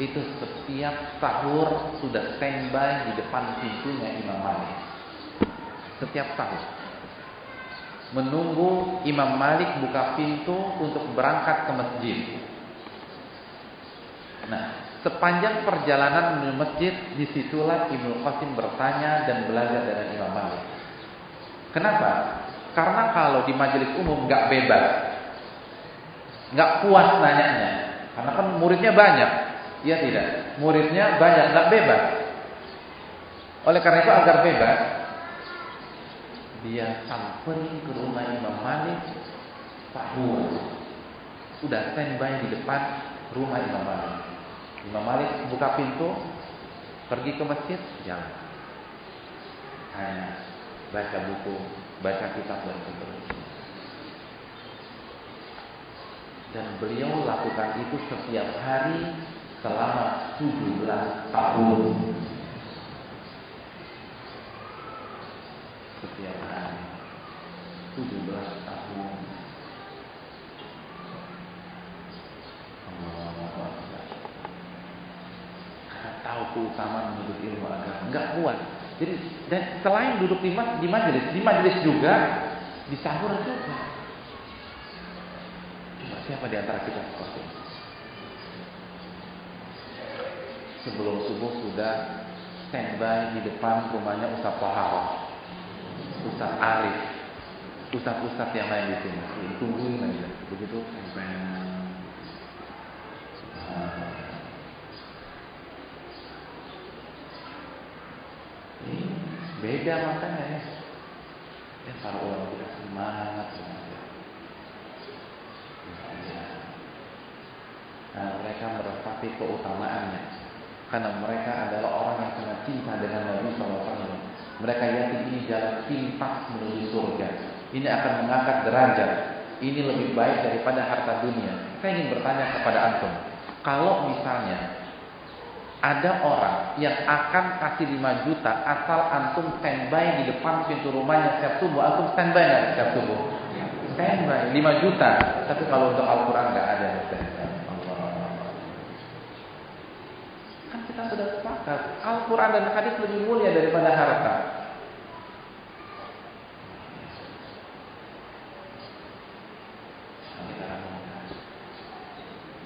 Itu setiap sahur sudah standby di depan pintunya Imam Malik. Setiap sahur. Menunggu Imam Malik buka pintu untuk berangkat ke masjid. Nah, sepanjang perjalanan menuju masjid, di situlah Ibnu Qasim bertanya dan belajar dengan Imam Malik. Kenapa? Karena kalau di majelis umum nggak bebas, nggak puas nanyanya, karena kan muridnya banyak, ya tidak, muridnya banyak, nggak bebas. Oleh karena itu agar bebas, dia samperin ke rumah Imam Malik sahur. Sudah standby di depan rumah Imam Malik. Imam Malik buka pintu, pergi ke masjid, jalan. Hanya baca buku, baca kitab dan seterusnya. Dan beliau lakukan itu setiap hari selama 17 tahun. Setiap hari 17 tahun. Tahu keutamaan menuntut ilmu agama, enggak kuat. Jadi dan selain duduk di, di majelis, di majelis juga di sahur juga. Coba siapa di antara kita seperti ini? Sebelum subuh sudah standby di depan rumahnya Ustaz Toharo, Ustaz Arif, Ustaz-Ustaz yang lain di sini. Tungguin aja, begitu sampai Beda makanya ya. Ya para ulama kita semangat semangat. Nah, mereka meresapi keutamaannya karena mereka adalah orang yang sangat cinta dengan Nabi SAW. Mereka yakin ini jalan pintas menuju surga. Ini akan mengangkat derajat. Ini lebih baik daripada harta dunia. Saya ingin bertanya kepada antum, kalau misalnya ada orang yang akan kasih 5 juta asal antum standby di depan pintu rumahnya setiap subuh. Antum standby nggak setiap subuh? Standby 5 juta. Tapi kalau untuk Al-Quran nggak ada standby. Kan kita sudah sepakat. Al-Quran dan hadis lebih mulia daripada harta.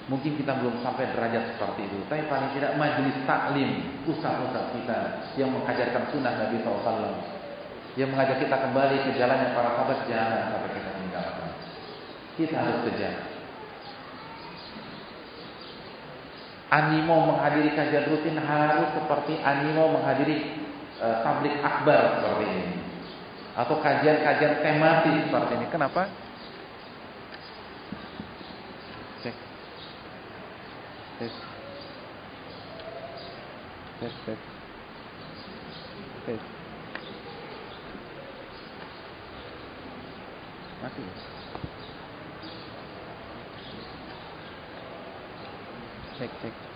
Mungkin kita belum sampai derajat seperti itu, tapi paling tidak majelis taklim usah-usah kita yang mengajarkan sunnah Nabi SAW, yang mengajak kita kembali ke jalan yang para sahabat jangan sampai kita tinggalkan. Kita harus kejar. Animo menghadiri kajian rutin harus seperti animo menghadiri e, tablik akbar seperti ini, atau kajian-kajian tematis seperti ini. Kenapa? tes tes tes tes mati cek cek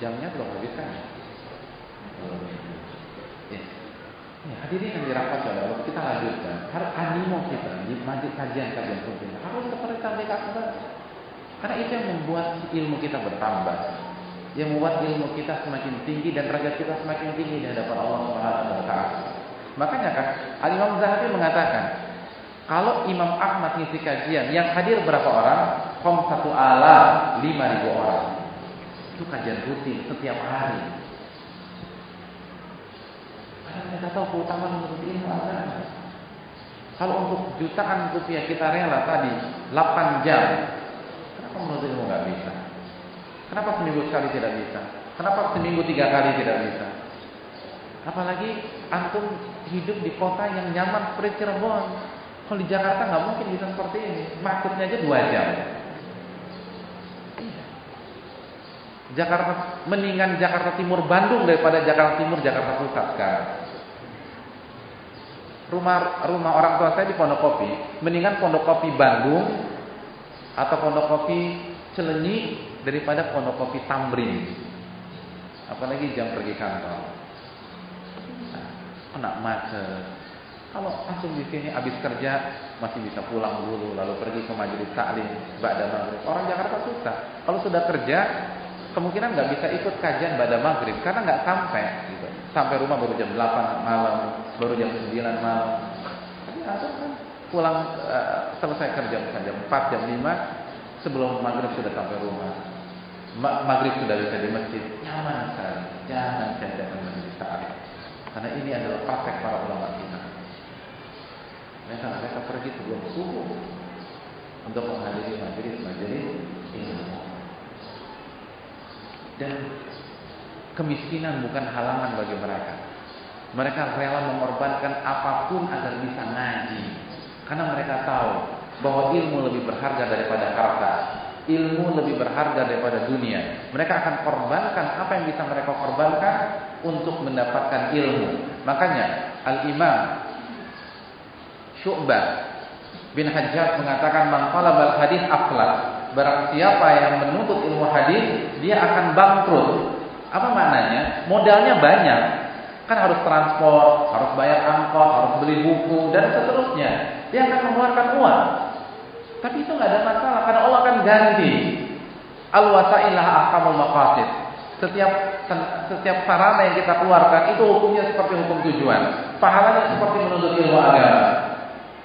jamnya belum habis kan? Ya. Ya, hadirin yang dirahmati oleh Allah, kita lanjutkan. Harus animo kita di majlis kajian-kajian rutin harus seperti sampai akbar. Karena itu yang membuat ilmu kita bertambah, yang membuat ilmu kita semakin tinggi dan derajat kita semakin tinggi di hadapan Allah Subhanahu wa taala. Makanya kan Al Imam Zahabi mengatakan, kalau Imam Ahmad ngisi kajian, yang hadir berapa orang? Kom satu ala lima ribu orang. Itu kajian rutin setiap hari. Karena mereka tahu keutamaan menuntut ilmu agama. Kalau untuk jutaan rupiah kita rela tadi 8 jam, kenapa menuntut ilmu nggak bisa? Kenapa seminggu sekali tidak bisa? Kenapa seminggu tiga kali tidak bisa? Apalagi antum hidup di kota yang nyaman seperti Cirebon. Kalau di Jakarta nggak mungkin bisa seperti ini. Maksudnya aja dua jam. Jakarta mendingan Jakarta Timur Bandung daripada Jakarta Timur Jakarta Pusat sekarang. Rumah rumah orang tua saya di Pondok Kopi, mendingan Pondok Kopi Bandung atau Pondok Kopi Cilenyi daripada Pondok Kopi Tamrin. Apalagi jam pergi kantor. Nah, kena macet. Kalau langsung di sini habis kerja masih bisa pulang dulu lalu pergi ke majelis taklim ba'da maghrib. Orang Jakarta susah. Kalau sudah kerja kemungkinan nggak bisa ikut kajian pada maghrib karena nggak sampai gitu. Sampai rumah baru jam 8 malam, baru jam 9 malam. Pulang uh, selesai kerja misalnya jam 4, jam 5 sebelum maghrib sudah sampai rumah. Ma maghrib sudah bisa di masjid. Nyaman sekali. Jangan cacakan majelis saat. Karena ini adalah praktek para ulama kita. Mereka mereka pergi sebelum subuh untuk menghadiri majelis-majelis ilmu. Dan kemiskinan bukan halangan bagi mereka. Mereka rela mengorbankan apa pun agar bisa ngaji. Karena mereka tahu bahwa ilmu lebih berharga daripada harta. Ilmu lebih berharga daripada dunia. Mereka akan korbankan apa yang bisa mereka korbankan untuk mendapatkan ilmu. Makanya Al-Imam Syu'bah bin Hajjaj mengatakan man talabal hadis aflas Barang siapa yang menuntut ilmu hadis, dia akan bangkrut. Apa maknanya? Modalnya banyak. Kan harus transport, harus bayar angkot, harus beli buku dan seterusnya. Dia akan mengeluarkan uang. Tapi itu nggak ada masalah karena Allah akan ganti. Al wasailah ahkamul maqasid. Setiap setiap sarana yang kita keluarkan itu hukumnya seperti hukum tujuan. Pahalanya seperti menuntut ilmu agama.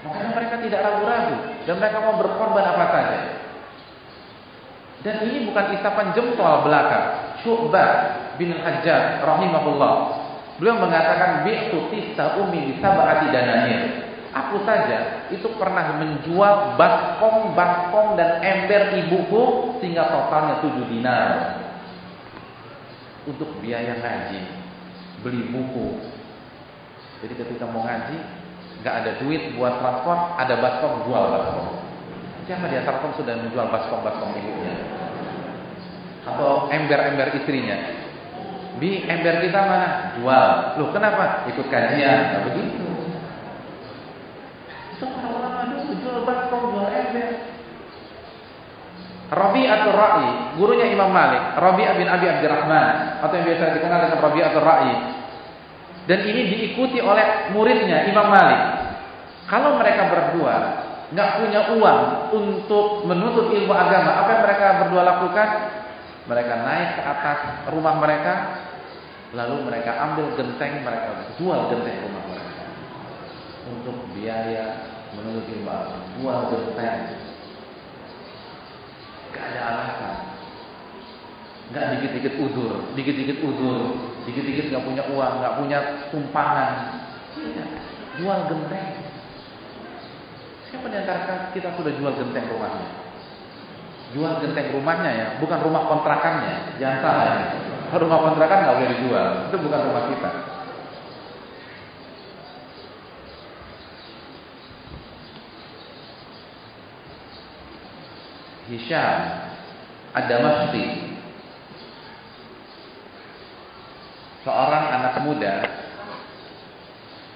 Makanya mereka tidak ragu-ragu dan mereka mau berkorban apa saja. Dan ini bukan isapan jempol belaka. Syu'bah bin Hajjaj rahimahullah. Beliau mengatakan bi'tu tisa umi di sab'ati dananir. Aku saja itu pernah menjual bakong-bakong dan ember ibuku sehingga totalnya 7 dinar. Untuk biaya ngaji. beli buku. Jadi ketika mau ngaji, nggak ada duit buat transport, ada baskom jual baskom. Siapa di antara sudah menjual baskom-baskom ibunya? Atau ember-ember istrinya? Bi ember kita mana? Jual. Loh kenapa? Ikut kajian. Nggak begitu. Itu orang-orang dulu jual baskom, jual ember. Rabi atau Ra'i, gurunya Imam Malik, Rabi bin Abi Abdurrahman atau yang biasa dikenal dengan Rabi atau Ra'i. Dan ini diikuti oleh muridnya Imam Malik. Kalau mereka berdua nggak punya uang untuk menuntut ilmu agama, apa yang mereka berdua lakukan? Mereka naik ke atas rumah mereka, lalu mereka ambil genteng, mereka jual genteng rumah mereka untuk biaya menuntut ilmu. Jual genteng, Gak ada alasan. Gak dikit-dikit udur, dikit-dikit udur, dikit-dikit gak punya uang, gak punya tumpangan. Jual genteng. Siapa di antara kita sudah jual genteng rumahnya? Jual genteng rumahnya ya, bukan rumah kontrakannya. Jangan salah ya. Rumah kontrakan nggak boleh dijual, itu bukan rumah kita. Hisham Ad-Damashqi seorang anak muda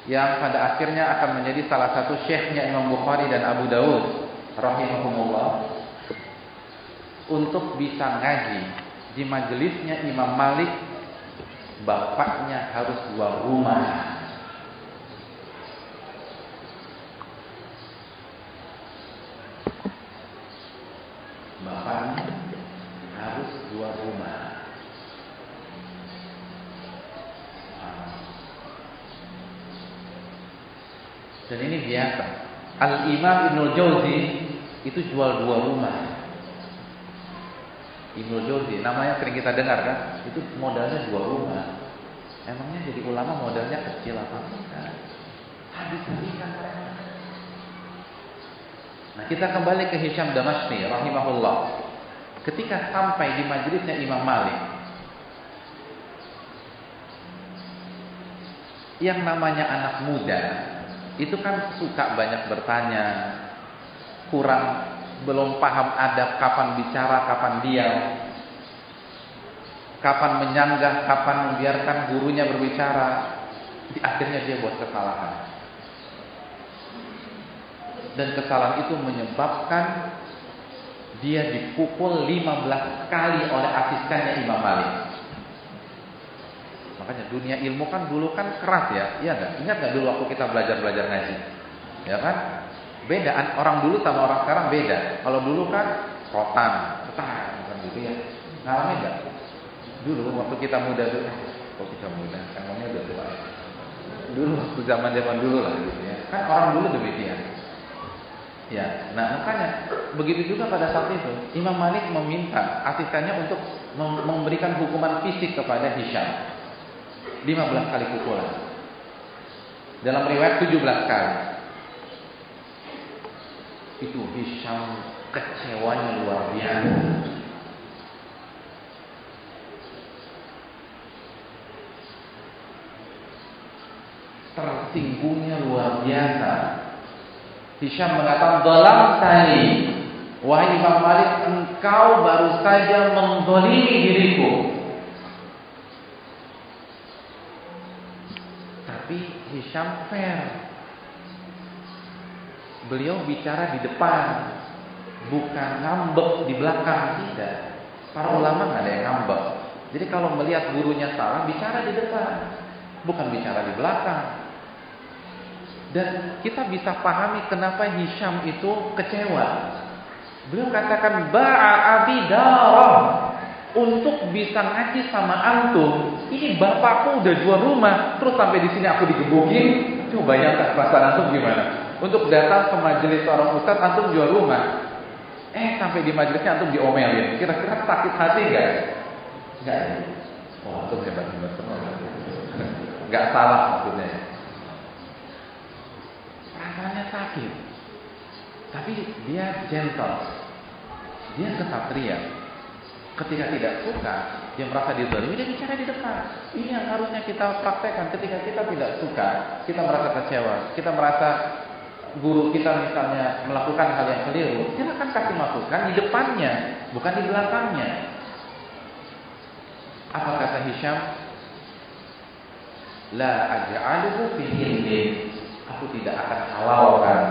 yang pada akhirnya akan menjadi salah satu syekhnya Imam Bukhari dan Abu Dawud rahimahumullah untuk bisa ngaji di majelisnya Imam Malik bapaknya harus jual rumah bapaknya harus jual rumah. Dan ini biasa. Al Imam Ibnu Jauzi itu jual dua rumah. Ibnu Jauzi namanya sering kita dengar kan? Itu modalnya dua rumah. Emangnya jadi ulama modalnya kecil apa enggak? Habis-habisan mereka. Nah, kita kembali ke Hisham Damashqi rahimahullah. Ketika sampai di majelisnya Imam Malik, yang namanya anak muda itu kan suka banyak bertanya, kurang belum paham adab kapan bicara, kapan diam, kapan menyanggah, kapan membiarkan gurunya berbicara. Di akhirnya dia buat kesalahan dan kesalahan itu menyebabkan dia dipukul 15 kali oleh asistennya Imam Malik. Makanya dunia ilmu kan dulu kan keras ya, iya nggak? Ingat nggak dulu waktu kita belajar-belajar ngaji, ya kan? Bedaan orang dulu sama orang sekarang beda. Kalau dulu kan rotan, cetar, kan gitu ya. Ngalamin nggak? Dulu waktu kita muda dulu, eh, kok kita muda? Emangnya udah tua. Dulu waktu zaman zaman dulu lah gitu ya. Kan orang dulu demikian. Ya, nah makanya begitu juga pada saat itu Imam Malik meminta asistennya untuk memberikan hukuman fisik kepada Hisham 15 kali pukulan. Dalam riwayat 17 kali. Itu Hisham kecewanya luar biasa. Tersinggungnya luar biasa. Hisham mengatakan dalam tani Wahai Imam Malik Engkau baru saja menggolimi diriku. Tapi Hisham fair Beliau bicara di depan Bukan ngambek di belakang Tidak Para ulama nggak ada yang ngambek Jadi kalau melihat gurunya salah Bicara di depan Bukan bicara di belakang dan kita bisa pahami kenapa Hisham itu kecewa. Beliau katakan ba'a untuk bisa ngaji sama antum. Ini bapakku udah jual rumah, terus sampai di sini aku digebukin. Coba bayangkan perasaan antum gimana? Untuk datang ke majelis seorang ustaz antum jual rumah. Eh sampai di majelisnya antum diomelin. Kira-kira sakit hati enggak? Enggak. Wah, antum hebat-hebat semua. Enggak salah maksudnya rasanya sakit. Tapi dia gentle. Dia kesatria. Ketika tidak suka, dia merasa dizalimi, dia bicara di depan. Ini yang harusnya kita praktekkan ketika kita tidak suka, kita merasa kecewa, kita merasa guru kita misalnya melakukan hal yang keliru, silakan kasih masukan di depannya, bukan di belakangnya. Apa kata Hisham? La aj'aluhu fi Aku tidak akan halalkan.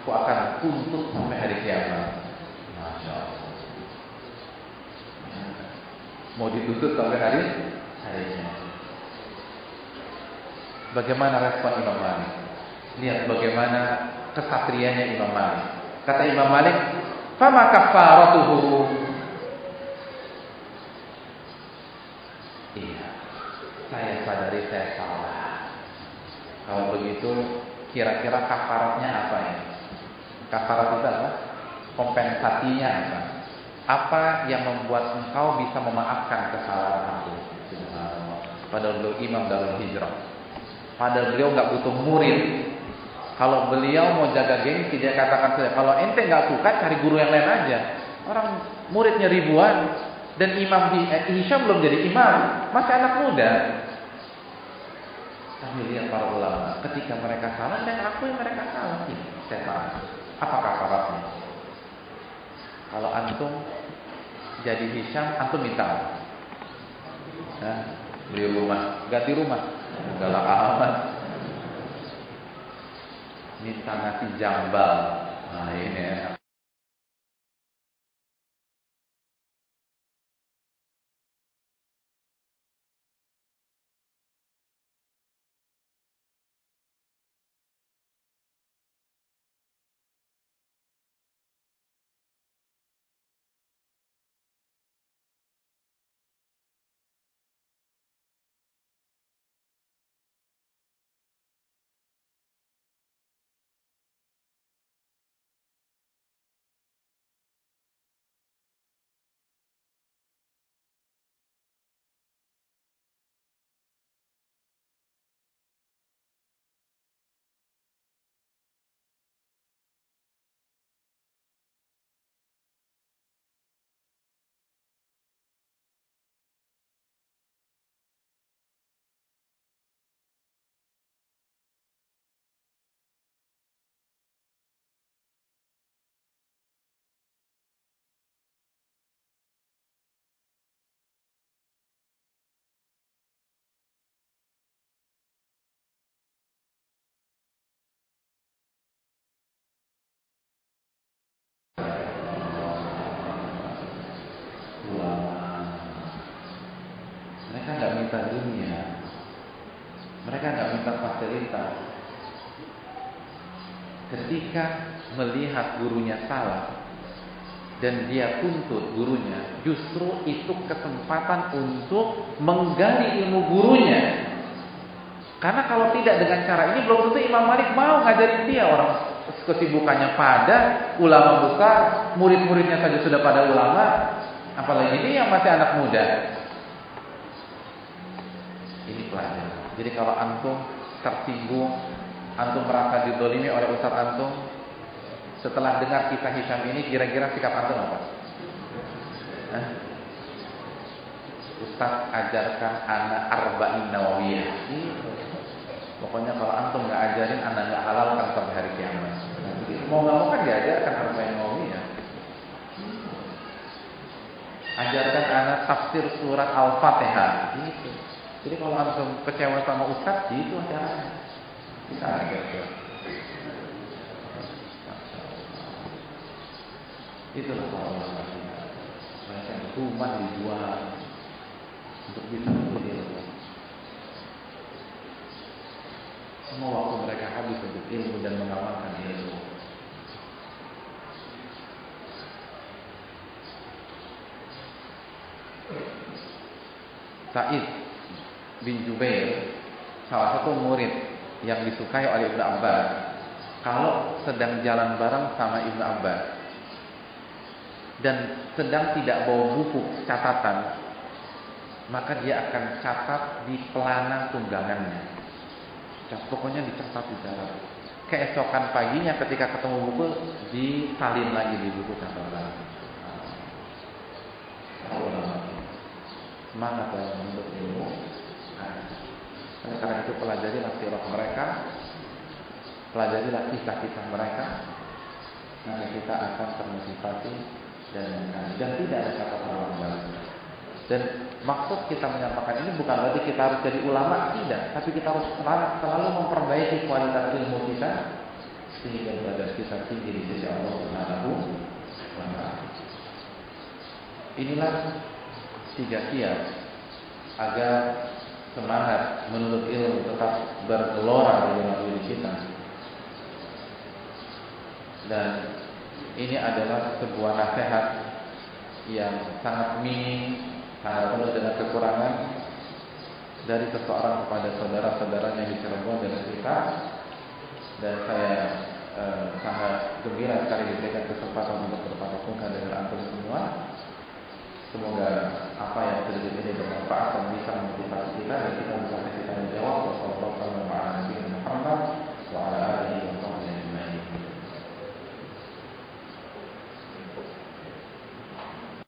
Aku akan tuntut sampai hari kiamat. Mau dituntut sampai hari harinya. Bagaimana respon Imam Malik? Lihat bagaimana kesatrianya Imam Malik. Kata Imam Malik, "Fama kafaratuhu?" Iya. Saya sadari saya salah. Kalau begitu, kira-kira kafaratnya apa ya? Kafarat itu apa? Kompensasinya apa? Apa yang membuat engkau bisa memaafkan kesalahan aku? Padahal imam dalam hijrah. Padahal beliau nggak butuh murid. Kalau beliau mau jaga gengsi, dia katakan saja. Kalau ente nggak suka, cari guru yang lain aja. Orang muridnya ribuan dan imam eh, Hisham belum jadi imam, masih anak muda. Tapi lihat para ulama, ketika mereka salah, dan aku yang mereka salah. Saya salah. Apakah syaratnya? Kalau antum jadi Hisham, antum minta nah, beli rumah, ganti rumah, galak amat. Minta nasi jambal. Nah ini enak. Ketika melihat gurunya salah dan dia tuntut gurunya, justru itu kesempatan untuk menggali ilmu gurunya. Karena kalau tidak dengan cara ini belum tentu Imam Malik mau ngajarin dia orang kesibukannya pada ulama besar, murid-muridnya saja sudah pada ulama, apalagi ini yang masih anak muda. Ini pelajaran. Jadi kalau antum tersinggung Antum merasa didolimi oleh Ustaz Antum Setelah dengar kisah Hisham ini Kira-kira sikap Antum apa? Hah? Ustaz ajarkan anak arba'in nawawiyah Pokoknya kalau Antum nggak ajarin Anak nggak halalkan sampai hari kiamat Mau nggak mau kan diajarkan arba'in nawawiyah Ajarkan anak tafsir surat Al-Fatihah. Jadi kalau antum kecewa sama ustaz, itu acaranya. Gitu. Itulah para ulama. Mereka rumah dijual untuk bisa menuntut ilmu. Semua waktu mereka habis untuk ilmu dan mengamalkan ilmu. Said bin Jubair, salah satu murid yang disukai oleh Ibnu Abbas, kalau sedang jalan bareng sama Ibnu Abbas dan sedang tidak bawa buku catatan, maka dia akan catat di pelana tunggangannya. Pokoknya dicatat di dalam. Keesokan paginya ketika ketemu buku disalin lagi di buku catatan. Nah, Semangat dalam menuntut ilmu oleh karena itu pelajarilah sirah mereka. Pelajarilah kisah-kisah mereka. Maka kita akan termotivasi dan dan tidak ada kata terlambat. Dan maksud kita menyampaikan ini bukan berarti kita harus jadi ulama. Tidak. Tapi kita harus selalu memperbaiki kualitas ilmu kita. Sehingga derajat kita tinggi di sisi Allah Subhanahu wa taala. Inilah tiga kiat agar semangat menuntut ilmu tetap bergelora di dalam diri kita. Dan ini adalah sebuah nasihat yang sangat minim, sangat penuh dengan kekurangan dari seseorang kepada saudara-saudaranya di Cirebon dan kita. Dan saya eh, sangat gembira sekali diberikan kesempatan untuk muka dengan antum semua. Semoga apa yang sedikit ini bermanfaat dan bisa memotivasi kita dan kita bisa kasih tanya jawab. Wassalamualaikum warahmatullahi wabarakatuh. Wa ala